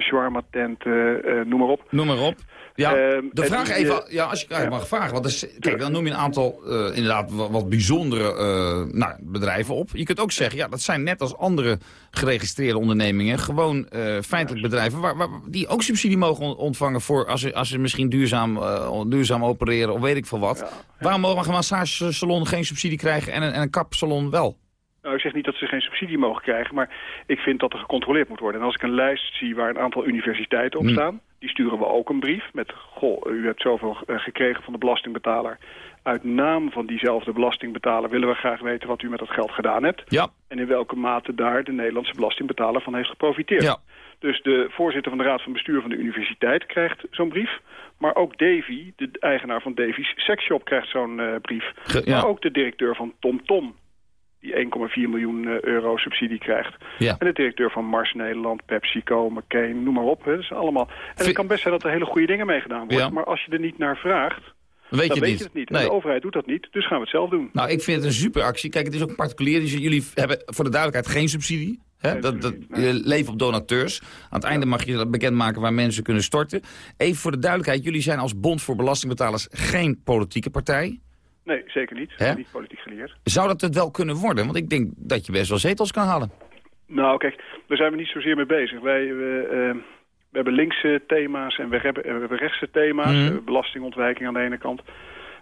shawarma tenten, noem maar op. Noem maar op. Ja, Ehm, de vraag die, even, eh, ja, als je ja. mag vragen. Want is, kijk, dan noem je een aantal eh, inderdaad wat, wat bijzondere eh, nou, bedrijven op. Je kunt ook zeggen, ja, dat zijn net als andere geregistreerde ondernemingen... gewoon feitelijk bedrijven waar, waar, die ook subsidie mogen on- ontvangen... voor als ze, als ze misschien duurzaam, duurzaam opereren of weet ik veel wat. Waarom mogen een massagesalon geen subsidie krijgen en een, en een kapsalon wel? Nou, ik zeg niet dat ze geen subsidie mogen krijgen, maar ik vind dat er gecontroleerd moet worden. En als ik een lijst zie waar een aantal universiteiten op Hmm. staan, die sturen we ook een brief met, goh, u hebt zoveel eh, gekregen van de belastingbetaler. Uit naam van diezelfde belastingbetaler willen we graag weten wat u met dat geld gedaan hebt. Ja. En in welke mate daar de Nederlandse belastingbetaler van heeft geprofiteerd. Ja. Dus de voorzitter van de Raad van Bestuur van de universiteit krijgt zo'n brief. Maar ook Davy, de eigenaar van Davy's Sexshop, krijgt zo'n eh, brief. Ge- ja. Maar ook de directeur van TomTom. Tom, die 1,4 miljoen eh, euro subsidie krijgt. Ja. En de directeur van Mars Nederland, PepsiCo, McCain, noem maar op. Hè. Dat is allemaal... En het kan best zijn dat er hele goede dingen mee gedaan worden. Ja. Maar als je er niet naar vraagt, weet dan je weet het je niet. het niet. Nee. En de overheid doet dat niet, dus gaan we het zelf doen. Nou, ik vind het een super actie. Kijk, het is ook particulier. Dus jullie hebben voor de duidelijkheid geen subsidie. Hè? dat, dat, je leeft op donateurs. Aan het einde mag je dat bekendmaken waar mensen kunnen storten. Even voor de duidelijkheid. Jullie zijn als Bond voor Belastingbetalers geen politieke partij. Nee, zeker niet. Hè? Niet politiek geleerd. Zou dat het wel kunnen worden? Want ik denk dat je best wel zetels kan halen. Nou, kijk, daar zijn we niet zozeer mee bezig. Wij we, eh, we hebben linkse thema's en we hebben, en we hebben rechtse thema's. Mhm. Belastingontwijking aan de ene kant.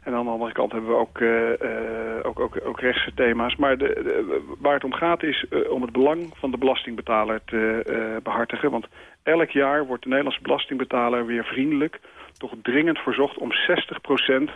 En aan de andere kant hebben we ook, eh, eh, ook, ook, ook rechtse thema's. Maar de, de- waar het om gaat is eh, om het belang van de belastingbetaler te eh, behartigen. Want elk jaar wordt de Nederlandse belastingbetaler weer vriendelijk... toch dringend verzocht om 60%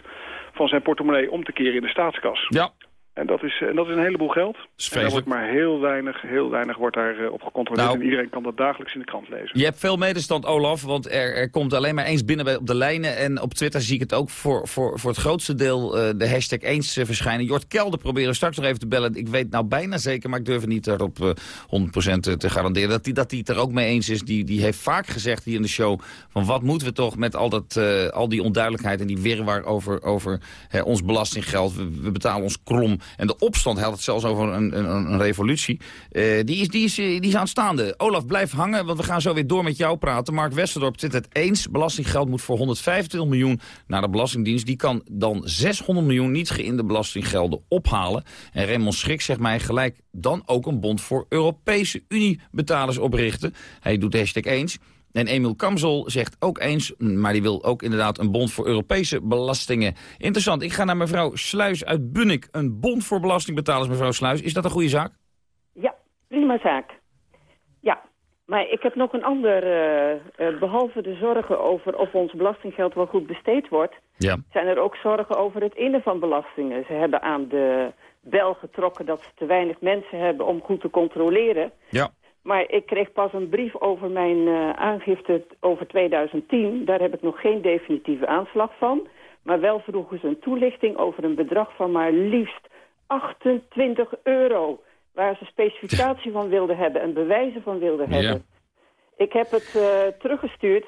van zijn portemonnee om te keren in de staatskas. Ja. En dat is, en dat is een heleboel geld. En wordt maar heel weinig, heel weinig wordt daar eh, op gecontroleerd. Nou. en iedereen kan dat dagelijks in de krant lezen. Je hebt veel medestand, Olaf, want er, er komt alleen maar eens binnen bij, op de lijnen. En op Twitter zie ik het ook voor, voor, voor het grootste deel eh, de hashtag eens eh, verschijnen. Jort Kelder proberen straks nog even te bellen. Ik weet nou bijna zeker, maar ik durf het niet daarop eh 100% te- garanderen. Dat hij dat die het er ook mee eens is. Die, die heeft vaak gezegd hier in de show van wat moeten we toch met al, dat, eh, al die onduidelijkheid en die wirwar over, over ons belastinggeld. We, we betalen ons krom. En de opstand, had het zelfs over een, een, een revolutie. Eh, die, is, die, is, eh, die is aanstaande. Olaf, blijf hangen, want we gaan zo weer door met jou praten. Mark Westerdorp zit het eens. Belastinggeld moet voor 125 miljoen naar de Belastingdienst. Die kan dan 600 miljoen niet geïnde belastinggelden ophalen. En Raymond Schrik zegt mij gelijk dan ook een bond voor Europese Unie-betalers oprichten. Hij doet hashtag eens. En Emiel Kamsel zegt ook eens, maar die wil ook inderdaad een bond voor Europese belastingen. Interessant, ik ga naar mevrouw Sluis uit Bunnik. Een bond voor belastingbetalers, mevrouw Sluis. Is dat een goede zaak? Ja, prima zaak. Ja, maar ik heb nog een ander... eh, eh, behalve de zorgen over of ons belastinggeld wel goed besteed wordt... Ja. zijn er ook zorgen over het innen van belastingen. Ze hebben aan de bel getrokken dat ze te weinig mensen hebben om goed te controleren. Ja. Maar ik kreeg pas een brief over mijn eh, aangifte over 2010. Daar heb ik nog geen definitieve aanslag van. Maar wel vroegen ze een toelichting over een bedrag van maar liefst 28 euro. Waar ze specificatie van wilden hebben en bewijzen van wilden Ja. hebben. Ik heb het eh, teruggestuurd,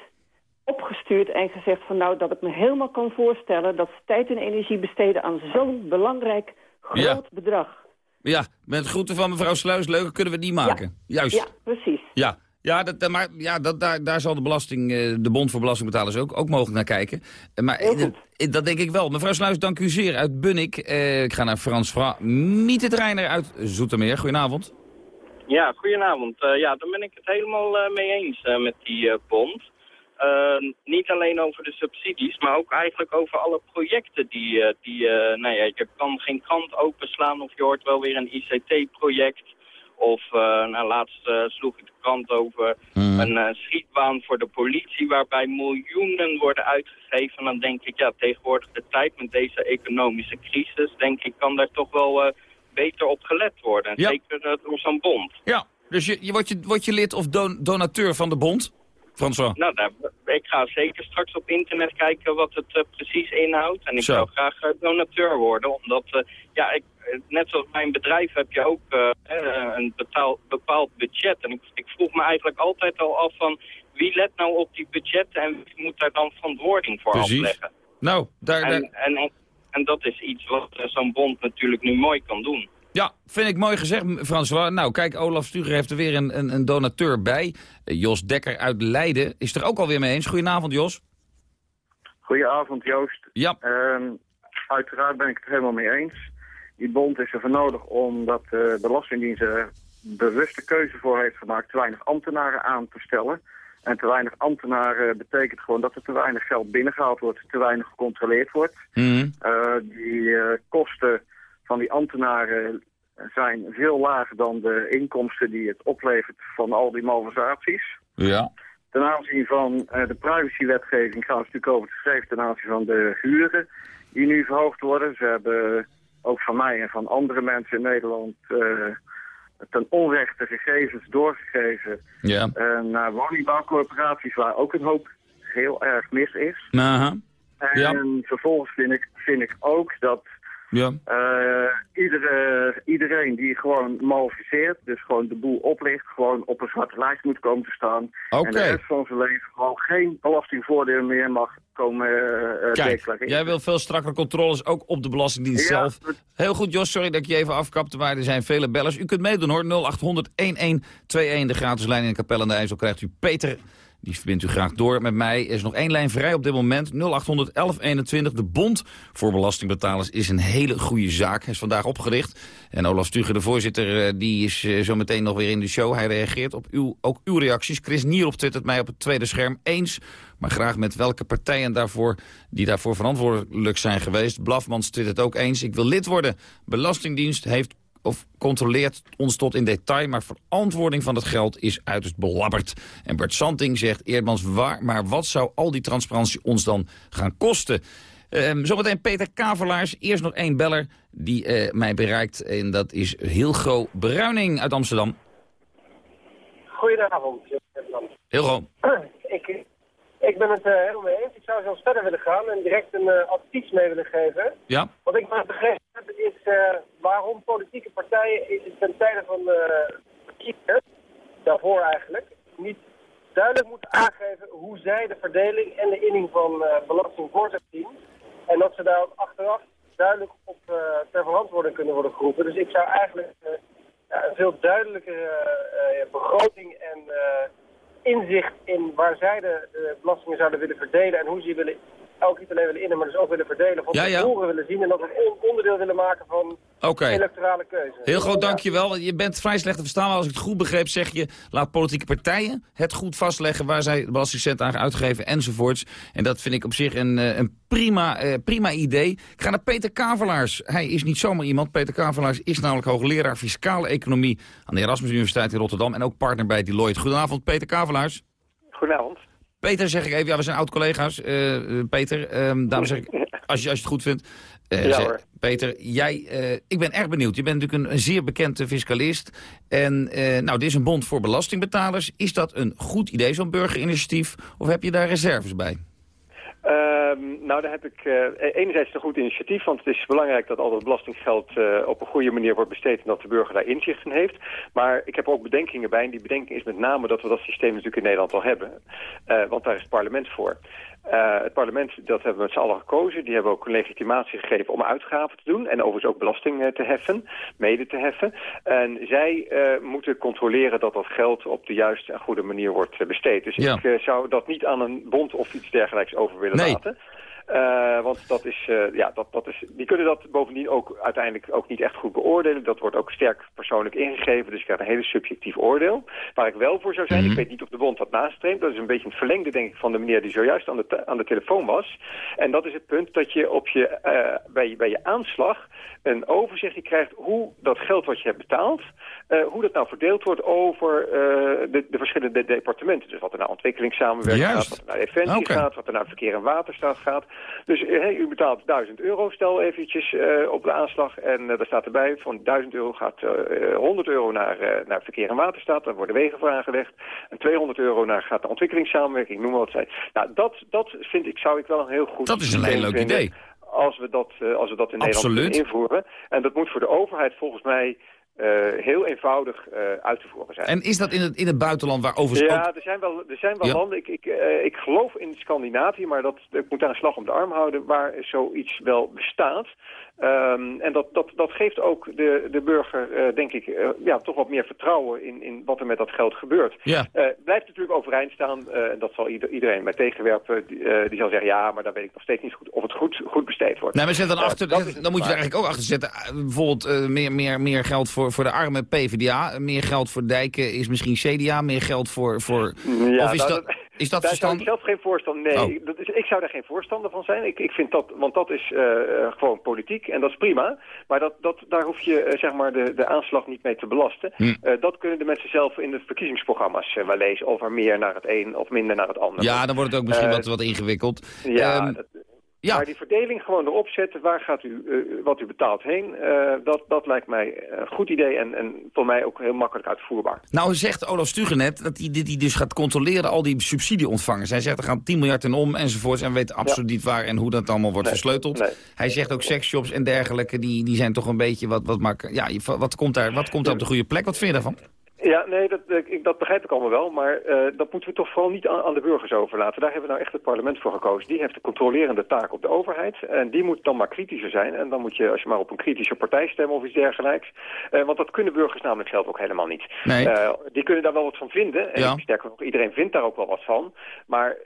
opgestuurd en gezegd van nou dat ik me helemaal kan voorstellen... dat ze tijd en energie besteden aan zo'n belangrijk groot Ja. bedrag. Ja, met groeten van mevrouw Sluis. Leuker kunnen we het niet maken. Juist. Ja, precies. Ja, ja, dat, maar, ja dat, daar, daar zal de, belasting, eh, de Bond voor Belastingbetalers ook, ook mogelijk naar kijken. Eh, Maar dat, eh, dat denk ik wel. Mevrouw Sluis, dank u zeer uit Bunnik. Eh, ik ga naar Frans Fra, niet het Reiner uit Zoetermeer. Goedenavond. Ja, goedenavond. Eh, ja, daar ben ik het helemaal eh, mee eens eh, met die eh, bond. Eh, niet alleen over de subsidies, maar ook eigenlijk over alle projecten die... eh, die eh, nou ja, je kan geen krant openslaan of je hoort wel weer een ICT-project. Of eh, nou, laatst sloeg ik de krant over een eh, schietbaan voor de politie... waarbij miljoenen worden uitgegeven. En dan denk ik, ja, tegenwoordig de tijd met deze economische crisis... denk ik, kan daar toch wel beter op gelet worden. En Ja. Zeker door zo'n bond. Ja, dus je, je, wordt, je, wordt je lid of don- donateur van de bond? François? Nou, daar, ik ga zeker straks op internet kijken wat het eh, precies inhoudt. En ik Zo. zou graag eh, donateur worden, omdat, eh, ja, ik, net zoals mijn bedrijf heb je ook een betaal, bepaald budget. En ik, ik vroeg me eigenlijk altijd al af van, wie let nou op die budgetten en wie moet daar dan verantwoording voor Precies. afleggen? Nou, daar, daar, En, en, en, en dat is iets wat zo'n bond natuurlijk nu mooi kan doen. Ja, vind ik mooi gezegd, François. Nou, kijk, Olaf Stuger heeft er weer een, een, een donateur bij. Eh, Jos Dekker uit Leiden is er ook alweer mee eens. Goedenavond, Jos. Goedenavond Joost. Ja. Ehm, uiteraard ben ik het helemaal mee eens. Die bond is er voor nodig omdat eh, de Belastingdienst er bewuste keuze voor heeft gemaakt te weinig ambtenaren aan te stellen. En te weinig ambtenaren betekent gewoon dat er te weinig geld binnengehaald wordt, te weinig gecontroleerd wordt. Mhm. Eh, die eh, kosten van die ambtenaren zijn veel lager dan de inkomsten die het oplevert van al die malversaties. Ja. Ten aanzien van eh, de privacywetgeving gaan we natuurlijk over het geschreven ten aanzien van de huren die nu verhoogd worden. Ze hebben ook van mij en van andere mensen in Nederland eh, ten onrechte gegevens doorgegeven Ja. eh, naar woningbouwcorporaties waar ook een hoop heel erg mis is. Aha. En Ja. vervolgens vind ik, vind ik ook dat Ja. eh, iedere, iedereen die gewoon malverseert, dus gewoon de boel oplicht, gewoon op een zwarte lijst moet komen te staan. Oké. En de rest van zijn leven gewoon geen belastingvoordeel meer mag komen eh, Kijk, declareren. jij wil veel strakkere controles, ook op de Belastingdienst Ja, zelf. Heel goed, Jos, sorry dat ik je even afkapte, maar er zijn vele bellers. U kunt meedoen hoor, 0800-1121, de gratis lijn in Capelle aan de IJssel krijgt u Peter. Die verbindt u graag door met mij. Er is nog één lijn vrij op dit moment, 0800 1121. De Bond voor Belastingbetalers is een hele goede zaak. Hij is vandaag opgericht. En Olaf Stuger, de voorzitter, eh, die is eh, zo meteen nog weer in de show. Hij reageert op uw, ook uw reacties. Chris Nierop twittert mij op het tweede scherm eens... maar graag met welke partijen daarvoor, die daarvoor verantwoordelijk zijn geweest. Blafmans twittert ook eens. Ik wil lid worden. Belastingdienst heeft of controleert ons tot in detail... maar verantwoording van het geld is uiterst belabberd. En Bert Santing zegt Eerdmans, waar, maar wat zou al die transparantie ons dan gaan kosten? Ehm, zometeen Peter Kavelaars. Eerst nog één beller die eh, mij bereikt. En dat is Hilgro Bruining uit Amsterdam. Goedenavond. Hilgro. Ik, ik ben het uh, helemaal mee eens. Ik zou zelfs verder willen gaan en direct een uh, advies mee willen geven. Ja? Wat ik maar begrepen heb is uh, waarom politieke partijen in ten tijde van de verkiezingen, daarvoor eigenlijk, niet duidelijk moeten aangeven hoe zij de verdeling en de inning van belasting voor zich zien. En dat ze daar ook achteraf duidelijk op ter verantwoording kunnen worden geroepen. Dus ik zou eigenlijk ja, een veel duidelijkere begroting en inzicht in waar zij de, belastingen zouden willen verdelen en hoe ze willen, ook niet alleen willen innen, maar dus ook willen verdelen, van ja, ja. tevoren willen zien en dat we een onderdeel willen maken van okay. electorale keuze. Heel groot dankjewel. Je bent vrij slecht te verstaan, maar als ik het goed begreep zeg je... laat politieke partijen het goed vastleggen waar zij de belastingcent aan uitgeven enzovoorts. En dat vind ik op zich een, een prima, uh, prima idee. Ik ga naar Peter Kavelaars. Hij is niet zomaar iemand. Peter Kavelaars is namelijk hoogleraar fiscale economie... aan de Erasmus Universiteit in Rotterdam en ook partner bij Deloitte. Goedenavond, Peter Kavelaars. Goedenavond. Peter zeg ik even, ja, we zijn oud-collega's. Uh, Peter, um, daarom zeg ik, als je, als je het goed vindt. Uh, ja, zeg, Peter, jij, uh, ik ben erg benieuwd. Je bent natuurlijk een, een zeer bekende fiscalist. En nou, dit is een bond voor belastingbetalers. Is dat een goed idee, zo'n burgerinitiatief? Of heb je daar reserves bij? Uh, nou, daar heb ik uh, enerzijds een goed initiatief, want het is belangrijk dat al dat belastinggeld uh, op een goede manier wordt besteed en dat de burger daar inzicht in heeft. Maar ik heb ook bedenkingen bij en die bedenking is met name dat we dat systeem natuurlijk in Nederland al hebben. Uh, want daar is het parlement voor. Uh, het parlement, dat hebben we met z'n allen gekozen. Die hebben ook legitimatie gegeven om uitgaven te doen. En overigens ook belasting uh, te heffen, mede te heffen. En zij uh, moeten controleren dat dat geld op de juiste en goede manier wordt besteed. Dus ja. ik zou dat niet aan een bond of iets dergelijks over willen nee. laten. Uh, want dat is, uh, ja, dat, dat is, die kunnen dat bovendien ook uiteindelijk ook niet echt goed beoordelen. Dat wordt ook sterk persoonlijk ingegeven, dus je krijgt een hele subjectief oordeel. Waar ik wel voor zou zijn, mm -hmm. ik weet niet of de bond dat nastreemt. Dat is een beetje het verlengde, denk ik, van de meneer die zojuist aan de, aan de telefoon was. En dat is het punt dat je, op je uh, bij, bij je aanslag een overzichtje krijgt hoe dat geld wat je hebt betaald, hoe dat nou verdeeld wordt over de, de, verschillende departementen. Dus wat er naar ontwikkelingssamenwerking Juist. gaat, wat er naar defensie okay. gaat, wat er naar verkeer en waterstaat gaat. Dus hey, u betaalt 1000 euro, stel eventjes op de aanslag. En daar staat erbij, van 1000 euro gaat 100 euro naar, naar verkeer en waterstaat. Dan worden wegen voor aangelegd. En 200 euro naar, gaat naar ontwikkelingssamenwerking, noem maar wat zij. Nou, dat, dat vind ik, zou ik wel een heel goed Dat is een heel leuk idee als we dat, als we dat in Absoluut. Nederland invoeren. En dat moet voor de overheid volgens mij uh, heel eenvoudig uh, uit te voeren zijn. En is dat in het, in het buitenland waar overigens Ja, er zijn wel, er zijn wel Ja. landen, ik, ik, uh, ik geloof in Scandinavië, maar dat, ik moet daar een slag om de arm houden, waar zoiets wel bestaat. Um, en dat, dat, dat geeft ook de, de burger, uh, denk ik, uh, ja, toch wat meer vertrouwen in, in wat er met dat geld gebeurt. Ja. Uh, blijft natuurlijk overeind staan, en dat zal ieder, iedereen mij tegenwerpen. Die, die, zal zeggen, ja, maar dan weet ik nog steeds niet goed of het goed, goed besteed wordt. Nee, maar zet dan, achter, dan moet je er eigenlijk ook achter zetten. bijvoorbeeld meer, meer, meer geld voor, voor de arme PvdA, meer geld voor dijken is misschien CDA, meer geld voor... voor ja, of is nou, dat... Is dat daar zou ik zelf geen voorstander... Nee, Oh. dat is, ik zou daar geen voorstander van zijn. Ik, ik vind dat, want dat is uh, gewoon politiek en dat is prima. Maar dat, dat, daar hoef je uh, zeg maar de, de aanslag niet mee te belasten. Hm. Uh, dat kunnen de mensen zelf in de verkiezingsprogramma's wel lezen. Of er meer naar het een of minder naar het ander. Ja, dan wordt het ook misschien wat, wat ingewikkeld. Ja, um, dat, ja. Maar die verdeling gewoon erop zetten, waar gaat u uh, wat u betaalt heen, uh, dat, dat lijkt mij een goed idee en, en voor mij ook heel makkelijk uitvoerbaar. Nou zegt Olaf Stugge net dat hij, hij dus gaat controleren al die subsidieontvangers. Hij zegt er gaan 10 miljard in om enzovoorts en we weten absoluut ja. niet waar en hoe dat allemaal wordt nee, versleuteld. Nee. Hij zegt ook seksshops en dergelijke, die, die zijn toch een beetje wat, wat makkelijk. Ja, wat komt, daar, wat komt daar op de goede plek? Wat vind je daarvan? Ja, nee, dat, ik, dat begrijp ik allemaal wel. Maar uh, dat moeten we toch vooral niet aan, aan, de burgers overlaten. Daar hebben we nou echt het parlement voor gekozen. Die heeft de controlerende taak op de overheid. En die moet dan maar kritischer zijn. En dan moet je, als je maar op een kritische partij stemmen of iets dergelijks. Uh, want dat kunnen burgers namelijk zelf ook helemaal niet. Nee. Uh, die kunnen daar wel wat van vinden. En ja. sterker nog, iedereen vindt daar ook wel wat van. Maar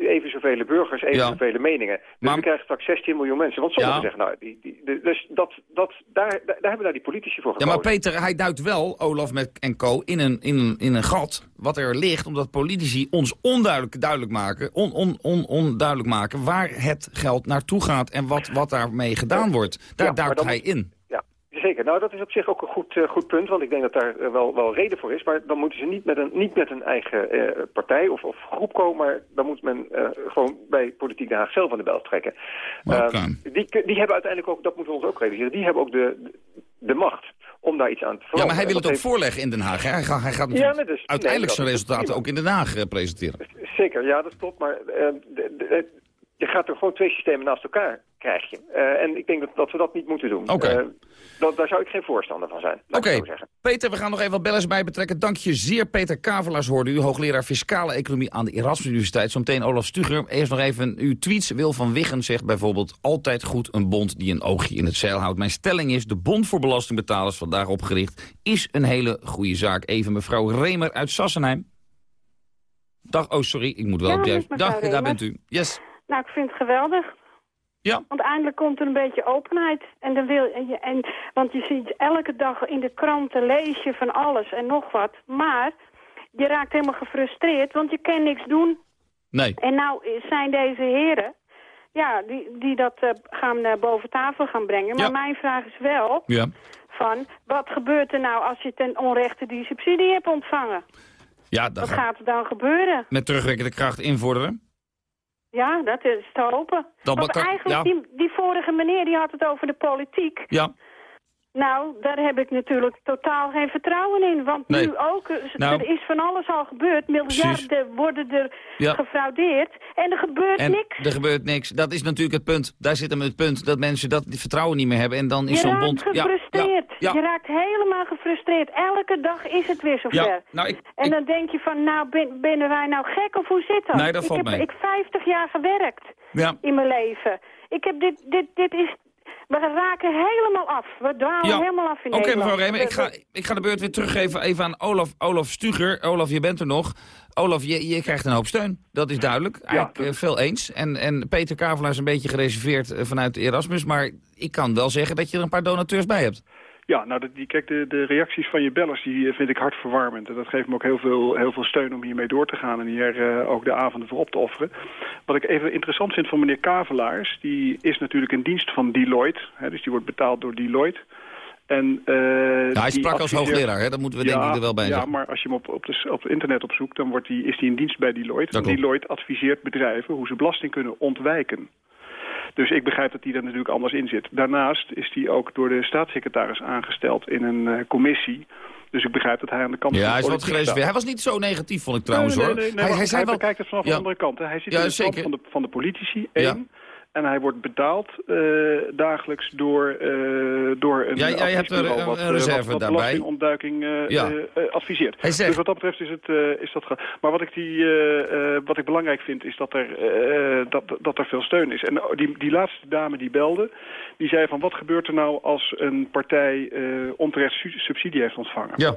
even zoveel burgers, even ja. zoveel meningen. Dus maar... we krijgen straks 16 miljoen mensen. Want sommigen ja. zeggen, nou, die, die, dus dat, dat, daar, daar, hebben daar die politici voor Ja, gekozen. maar Peter, hij duidt wel, Olaf met, en co, in een, in, een, in een gat wat er ligt... omdat politici ons onduidelijk duidelijk maken, on, on, on, onduidelijk maken... waar het geld naartoe gaat en wat, wat daarmee gedaan wordt. Daar Ja, duikt maar dan hij in. Ja, zeker. Nou, dat is op zich ook een goed, eh, goed punt, want ik denk dat daar eh, wel, wel reden voor is. Maar dan moeten ze niet met een, niet met een eigen eh, partij of, of groep komen, maar dan moet men gewoon bij Politiek Den Haag zelf aan de bel trekken. Oké. Eh, die, die hebben uiteindelijk ook, dat moeten we ons ook realiseren, die hebben ook de, de, de macht om daar iets aan te veranderen. Ja, maar hij wil het ook heeft- voorleggen in Den Haag. hè? Hij gaat, hij gaat Ja, dus- uiteindelijk nee, zijn resultaten ook in Den Haag eh, presenteren. Zeker, ja, dat klopt. Maar eh, je gaat er gewoon twee systemen naast elkaar krijg je. Eh, en ik denk dat, dat we dat niet moeten doen. Oké. Eh, dat, daar zou ik geen voorstander van zijn. Oké. Peter, we gaan nog even wat bellers bij betrekken. Dank je zeer, Peter Kavelaars hoorde u, hoogleraar Fiscale Economie aan de Erasmus Universiteit. Zometeen Olaf Stugger. Eerst nog even uw tweets. Wil van Wiggen zegt bijvoorbeeld altijd goed een bond die een oogje in het zeil houdt. Mijn stelling is, de bond voor belastingbetalers, vandaag opgericht, is een hele goede zaak. Even mevrouw Remer uit Sassenheim. Dag, oh sorry, ik moet wel Ja, op Dag, daar bent u. Yes. Nou, ik vind het geweldig. Ja. Want eindelijk komt er een beetje openheid. En dan wil, en je, en, want je ziet elke dag in de kranten lees je van alles en nog wat. Maar je raakt helemaal gefrustreerd, want je kan niks doen. Nee. En nou zijn deze heren, ja, die, die dat eh, gaan eh, boven tafel gaan brengen. Maar Ja. mijn vraag is wel Ja. van, wat gebeurt er nou als je ten onrechte die subsidie hebt ontvangen? Ja, dat Wat gaat gaat er dan gebeuren? met terugwerkende kracht invorderen. Ja, dat is te hopen. Dat Want eigenlijk, ja. die, die vorige meneer die had het over de politiek. Ja. Nou, daar heb ik natuurlijk totaal geen vertrouwen in. Want Nee. nu ook, eh, Nou. er is van alles al gebeurd. Miljarden worden er Ja. gefraudeerd. En er gebeurt En niks. er gebeurt niks. Dat is natuurlijk het punt. Daar zit hem het punt dat mensen dat vertrouwen niet meer hebben. En dan is zo'n bond... Gefrustreerd. ja, ja. Je raakt helemaal gefrustreerd. Elke dag is het weer zover. Nou, ik- en dan denk je van, nou, ben, binnen wij nou gek of hoe zit dat? Nee, dat ik valt heb mee. ik 50 jaar gewerkt in mijn leven. Ik heb dit, dit, dit is... We raken helemaal af. We dwalen Ja. helemaal af in Oké, mevrouw Remer, ik ga, ik ga de beurt weer teruggeven even aan Olaf, Olaf Stuger. Olaf, je bent er nog. Olaf, je, je krijgt een hoop steun. Dat is duidelijk. Eigenlijk eh, veel eens. En, en Peter Kavelaar is een beetje gereserveerd eh, vanuit Erasmus. Maar ik kan wel zeggen dat je er een paar donateurs bij hebt. Ja, nou, die, kijk, de, de reacties van je bellers die eh, vind ik hartverwarmend. En dat geeft me ook heel veel, heel veel steun om hiermee door te gaan... en hier eh, ook de avonden voor op te offeren. Wat ik even interessant vind van meneer Kavelaars... die is natuurlijk in dienst van Deloitte. Hè, dus die wordt betaald door Deloitte. En, Nou, hij sprak als hoogleraar, hè? dat moeten we denk ik er wel bij ja, zeggen. maar als je hem op, op, de, op het internet opzoekt... dan wordt die, is hij in dienst bij Deloitte. Dat En. Deloitte adviseert bedrijven hoe ze belasting kunnen ontwijken. Dus ik begrijp dat die er natuurlijk anders in zit. Daarnaast is die ook door de staatssecretaris aangesteld in een uh, commissie... Dus ik begrijp dat hij aan de kant ja, van hij is wat. Hij was niet zo negatief, vond ik trouwens, nee, hoor. Nee, nee, hij, hij, zei hij wel... bekijkt het vanaf ja. de andere kant. Hè. Hij zit Ja, in de zeker. stand van de, van de politici, één. En hij wordt betaald uh, dagelijks door, uh, door een ja, jij hebt er wat, een reserve wat, wat daarbij. belastingontduiking uh, ja. adviseert. Zegt... Dus wat dat betreft is, het, is dat... Maar wat ik, die, wat ik belangrijk vind is dat er, dat, dat er veel steun is. En die, die laatste dame die belde, die zei van wat gebeurt er nou als een partij onterecht subsidie heeft ontvangen? Ja.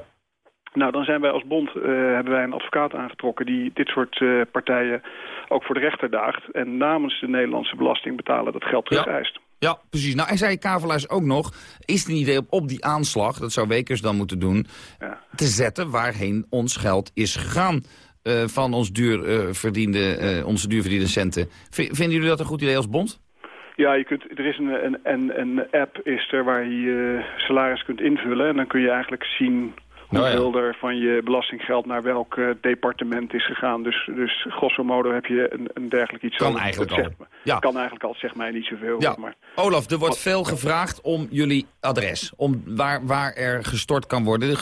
Nou, dan zijn wij als bond, uh, hebben wij een advocaat aangetrokken die dit soort uh, partijen ook voor de rechter daagt. En namens de Nederlandse belastingbetaler dat geld terug eist. Ja. ja, precies. Nou, en zei Kavelaars ook nog, is het een idee op, op die aanslag, dat zou Wekers dan moeten doen, ja. te zetten waarheen ons geld is gegaan. Uh, van ons duur, verdiende, onze duur verdiende centen. V vinden jullie dat een goed idee als bond? Ja, je kunt, er is een, een, een, een app is er waar je salaris kunt invullen. En dan kun je eigenlijk zien hoeveel Nou ja. er van je belastinggeld naar welk uh, departement is gegaan. Dus, dus grosso modo heb je een, een dergelijk iets. Kan zo, eigenlijk dat al. Zegt, Ja. Kan eigenlijk al, zeg mij niet zoveel. Ja. Maar, Olaf, er wordt veel gevraagd om jullie adres. Om waar, waar er gestort kan worden,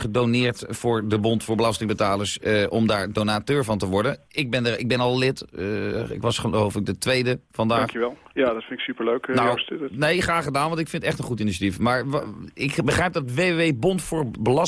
gedoneerd voor de Bond voor Belastingbetalers... Eh, om daar donateur van te worden. Ik ben, er, ik ben al lid. Eh, ik was geloof ik de tweede vandaag. Dankjewel. Ja, dat vind ik superleuk, Nou, Joost. Dat- nee, graag gedaan, want ik vind het echt een goed initiatief. Maar ik begrijp dat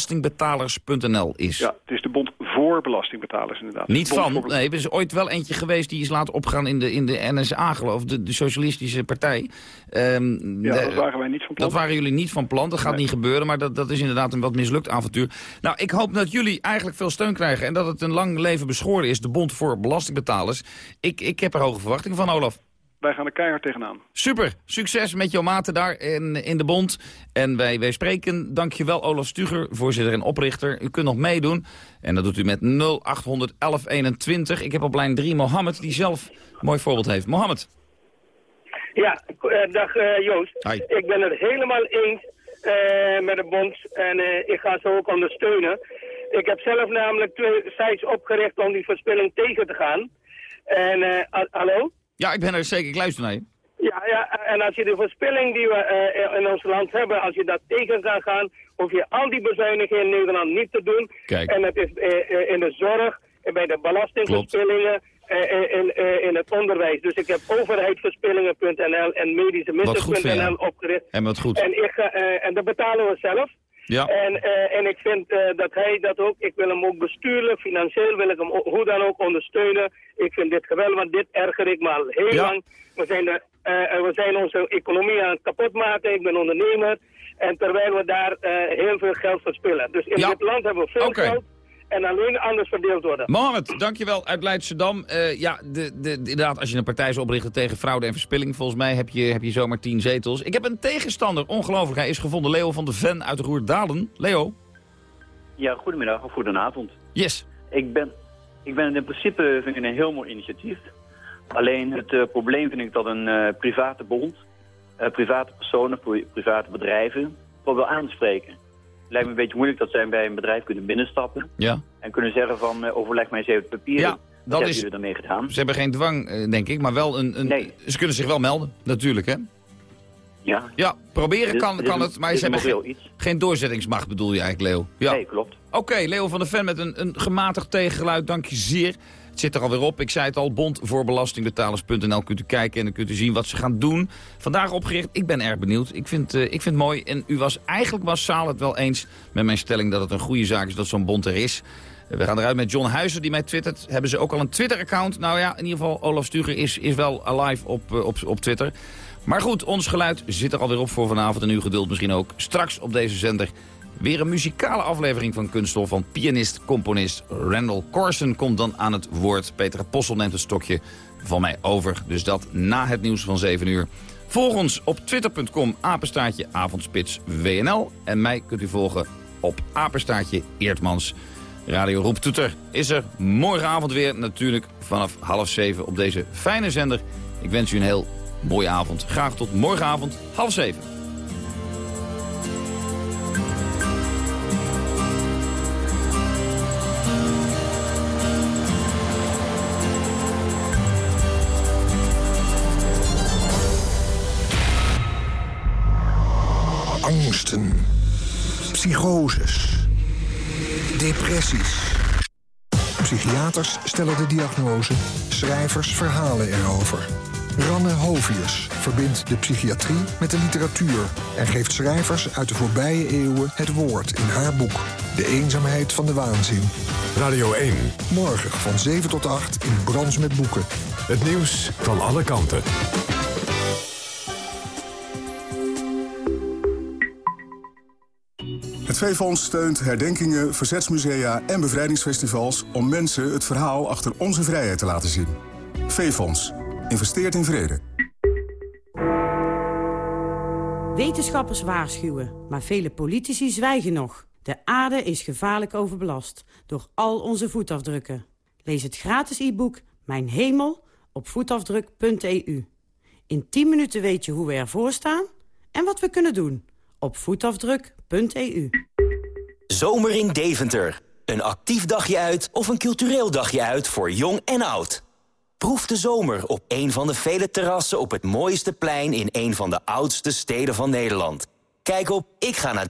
www.bondvoorbelastingbetalers.nl is. Ja, het is de bond voor belastingbetalers inderdaad. Niet van. voor- Nee, er is ooit wel eentje geweest die is laten opgaan in de, in de NSA, geloof ik, de, de Socialistische Partij. Ehm, Ja, de- dat waren wij niet van plan. Dat waren jullie niet van plan. Dat gaat Nee. niet gebeuren, maar dat, dat is inderdaad een wat mislukt avontuur. Nou, ik hoop dat jullie eigenlijk veel steun krijgen en dat het een lang leven beschoren is, de Bond voor Belastingbetalers. Ik, ik heb er hoge verwachtingen van, Olaf. Wij gaan er keihard tegenaan. Super, succes met jouw maten daar in, in de bond. En wij, wij spreken, dankjewel Olaf Stuger, voorzitter en oprichter. U kunt nog meedoen en dat doet u met 0800 1121. Ik heb op lijn 3 Mohammed, die zelf een mooi voorbeeld heeft. Mohammed. Ja, eh, dag eh, Joost. Hi. Ik ben het helemaal eens eh, met de bond en eh, ik ga ze ook ondersteunen. Ik heb zelf namelijk twee sites opgericht om die verspilling tegen te gaan. En, eh, ha- hallo? Ja, ik ben er zeker, ik luister naar je. Ja, ja, en als je de verspilling die we eh, in ons land hebben, als je dat tegen kan gaan, hoef je al die bezuinigingen in Nederland niet te doen. Kijk. En het is eh, eh, in de zorg, en bij de belastingverspillingen, in, in het onderwijs. Dus ik heb overheidsverspillingen.nl en medischemissen.nl opgericht. En wat goed. En, ik, en dat betalen we zelf. Ja. En, eh, en ik vind eh, dat hij dat ook, ik wil hem ook bestuurlijk, financieel wil ik hem hoe dan ook ondersteunen. Ik vind dit geweldig, want dit erger ik me al heel Ja. lang. We zijn, de, eh, we zijn onze economie aan het kapotmaken, ik ben ondernemer. En terwijl we daar heel veel geld verspillen. Dus in Ja. dit land hebben we veel geld en alleen anders verdeeld worden. Mohammed, dankjewel uit Leidschendam. Eh ja, de, de, de- inderdaad, als je een partij zou oprichten tegen fraude en verspilling... volgens mij heb je, heb je zomaar tien zetels. Ik heb een tegenstander, ongelooflijk. Hij is gevonden, Leo van de Ven uit Roerdalen. Leo? Ja, goedemiddag of goedenavond. Yes. Ik ben, ik ben het in principe vind ik een heel mooi initiatief. Alleen het eh, probleem vind ik dat een eh, private bond, eh, private personen, pri- private bedrijven, wel wil aanspreken. Lijkt me een beetje moeilijk dat zij bij een bedrijf kunnen binnenstappen Ja. en kunnen zeggen van eh, overleg mij eens even het papier. Ja, dat hebben is- jullie ermee gedaan? Ze hebben geen dwang, eh, denk ik, maar wel een... een Ze kunnen zich wel melden, natuurlijk, hè? Ja. Ja, proberen Dit kan, dit kan een- het, maar ze hebben een geen, moreel iets. geen doorzettingsmacht, bedoel je eigenlijk, Leo? Ja. Nee, klopt. Oké, Leo van der Ven met een, een gematigd tegengeluid, dank je zeer. Het zit er alweer op. Ik zei het al, bondvoorbelastingbetalers.nl kunt u kijken en dan kunt u zien wat ze gaan doen. Vandaag opgericht, ik ben erg benieuwd. Ik vind, eh, ik vind het mooi en u was eigenlijk was Saal het wel eens met mijn stelling dat het een goede zaak is dat zo'n bond er is. Eh, We gaan eruit met John Huizer die mij twittert. Hebben ze ook al een Twitter-account? Nou ja, in ieder geval Olaf Stuger is, is wel alive op, eh, op, op Twitter. Maar goed, ons geluid zit er alweer op voor vanavond en uw geduld misschien ook. Straks op deze zender weer een muzikale aflevering van Kunststof van pianist-componist Randall Corson komt dan aan het woord. Peter Possel neemt het stokje van mij over. Dus dat na het nieuws van 7 uur. Volg ons op twitter.com apenstaartje avondspits WNL. En mij kunt u volgen op apenstaartje Eertmans. Radio Roeptoeter is er morgenavond weer. Natuurlijk vanaf half zeven op deze fijne zender. Ik wens u een heel mooie avond. Graag tot morgenavond half zeven. Psychiaters stellen de diagnose, schrijvers verhalen erover. Ranne Hovius verbindt de psychiatrie met de literatuur... en geeft schrijvers uit de voorbije eeuwen het woord in haar boek. De eenzaamheid van de waanzin. Radio 1. Morgen van 7 tot 8 in Brans met Boeken. Het nieuws van alle kanten. V-Fonds steunt herdenkingen, verzetsmusea en bevrijdingsfestivals... om mensen het verhaal achter onze vrijheid te laten zien. V-Fonds. Investeert in vrede. Wetenschappers waarschuwen, maar vele politici zwijgen nog. De aarde is gevaarlijk overbelast door al onze voetafdrukken. Lees het gratis e-book Mijn Hemel op voetafdruk.eu. In 10 minuten weet je hoe we ervoor staan en wat we kunnen doen op voetafdruk.eu. Zomer in Deventer. Een actief dagje uit of een cultureel dagje uit voor jong en oud. Proef de zomer op een van de vele terrassen op het mooiste plein in een van de oudste steden van Nederland. Kijk op ikga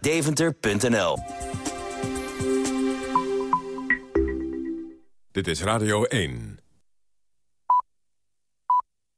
Dit is Radio 1.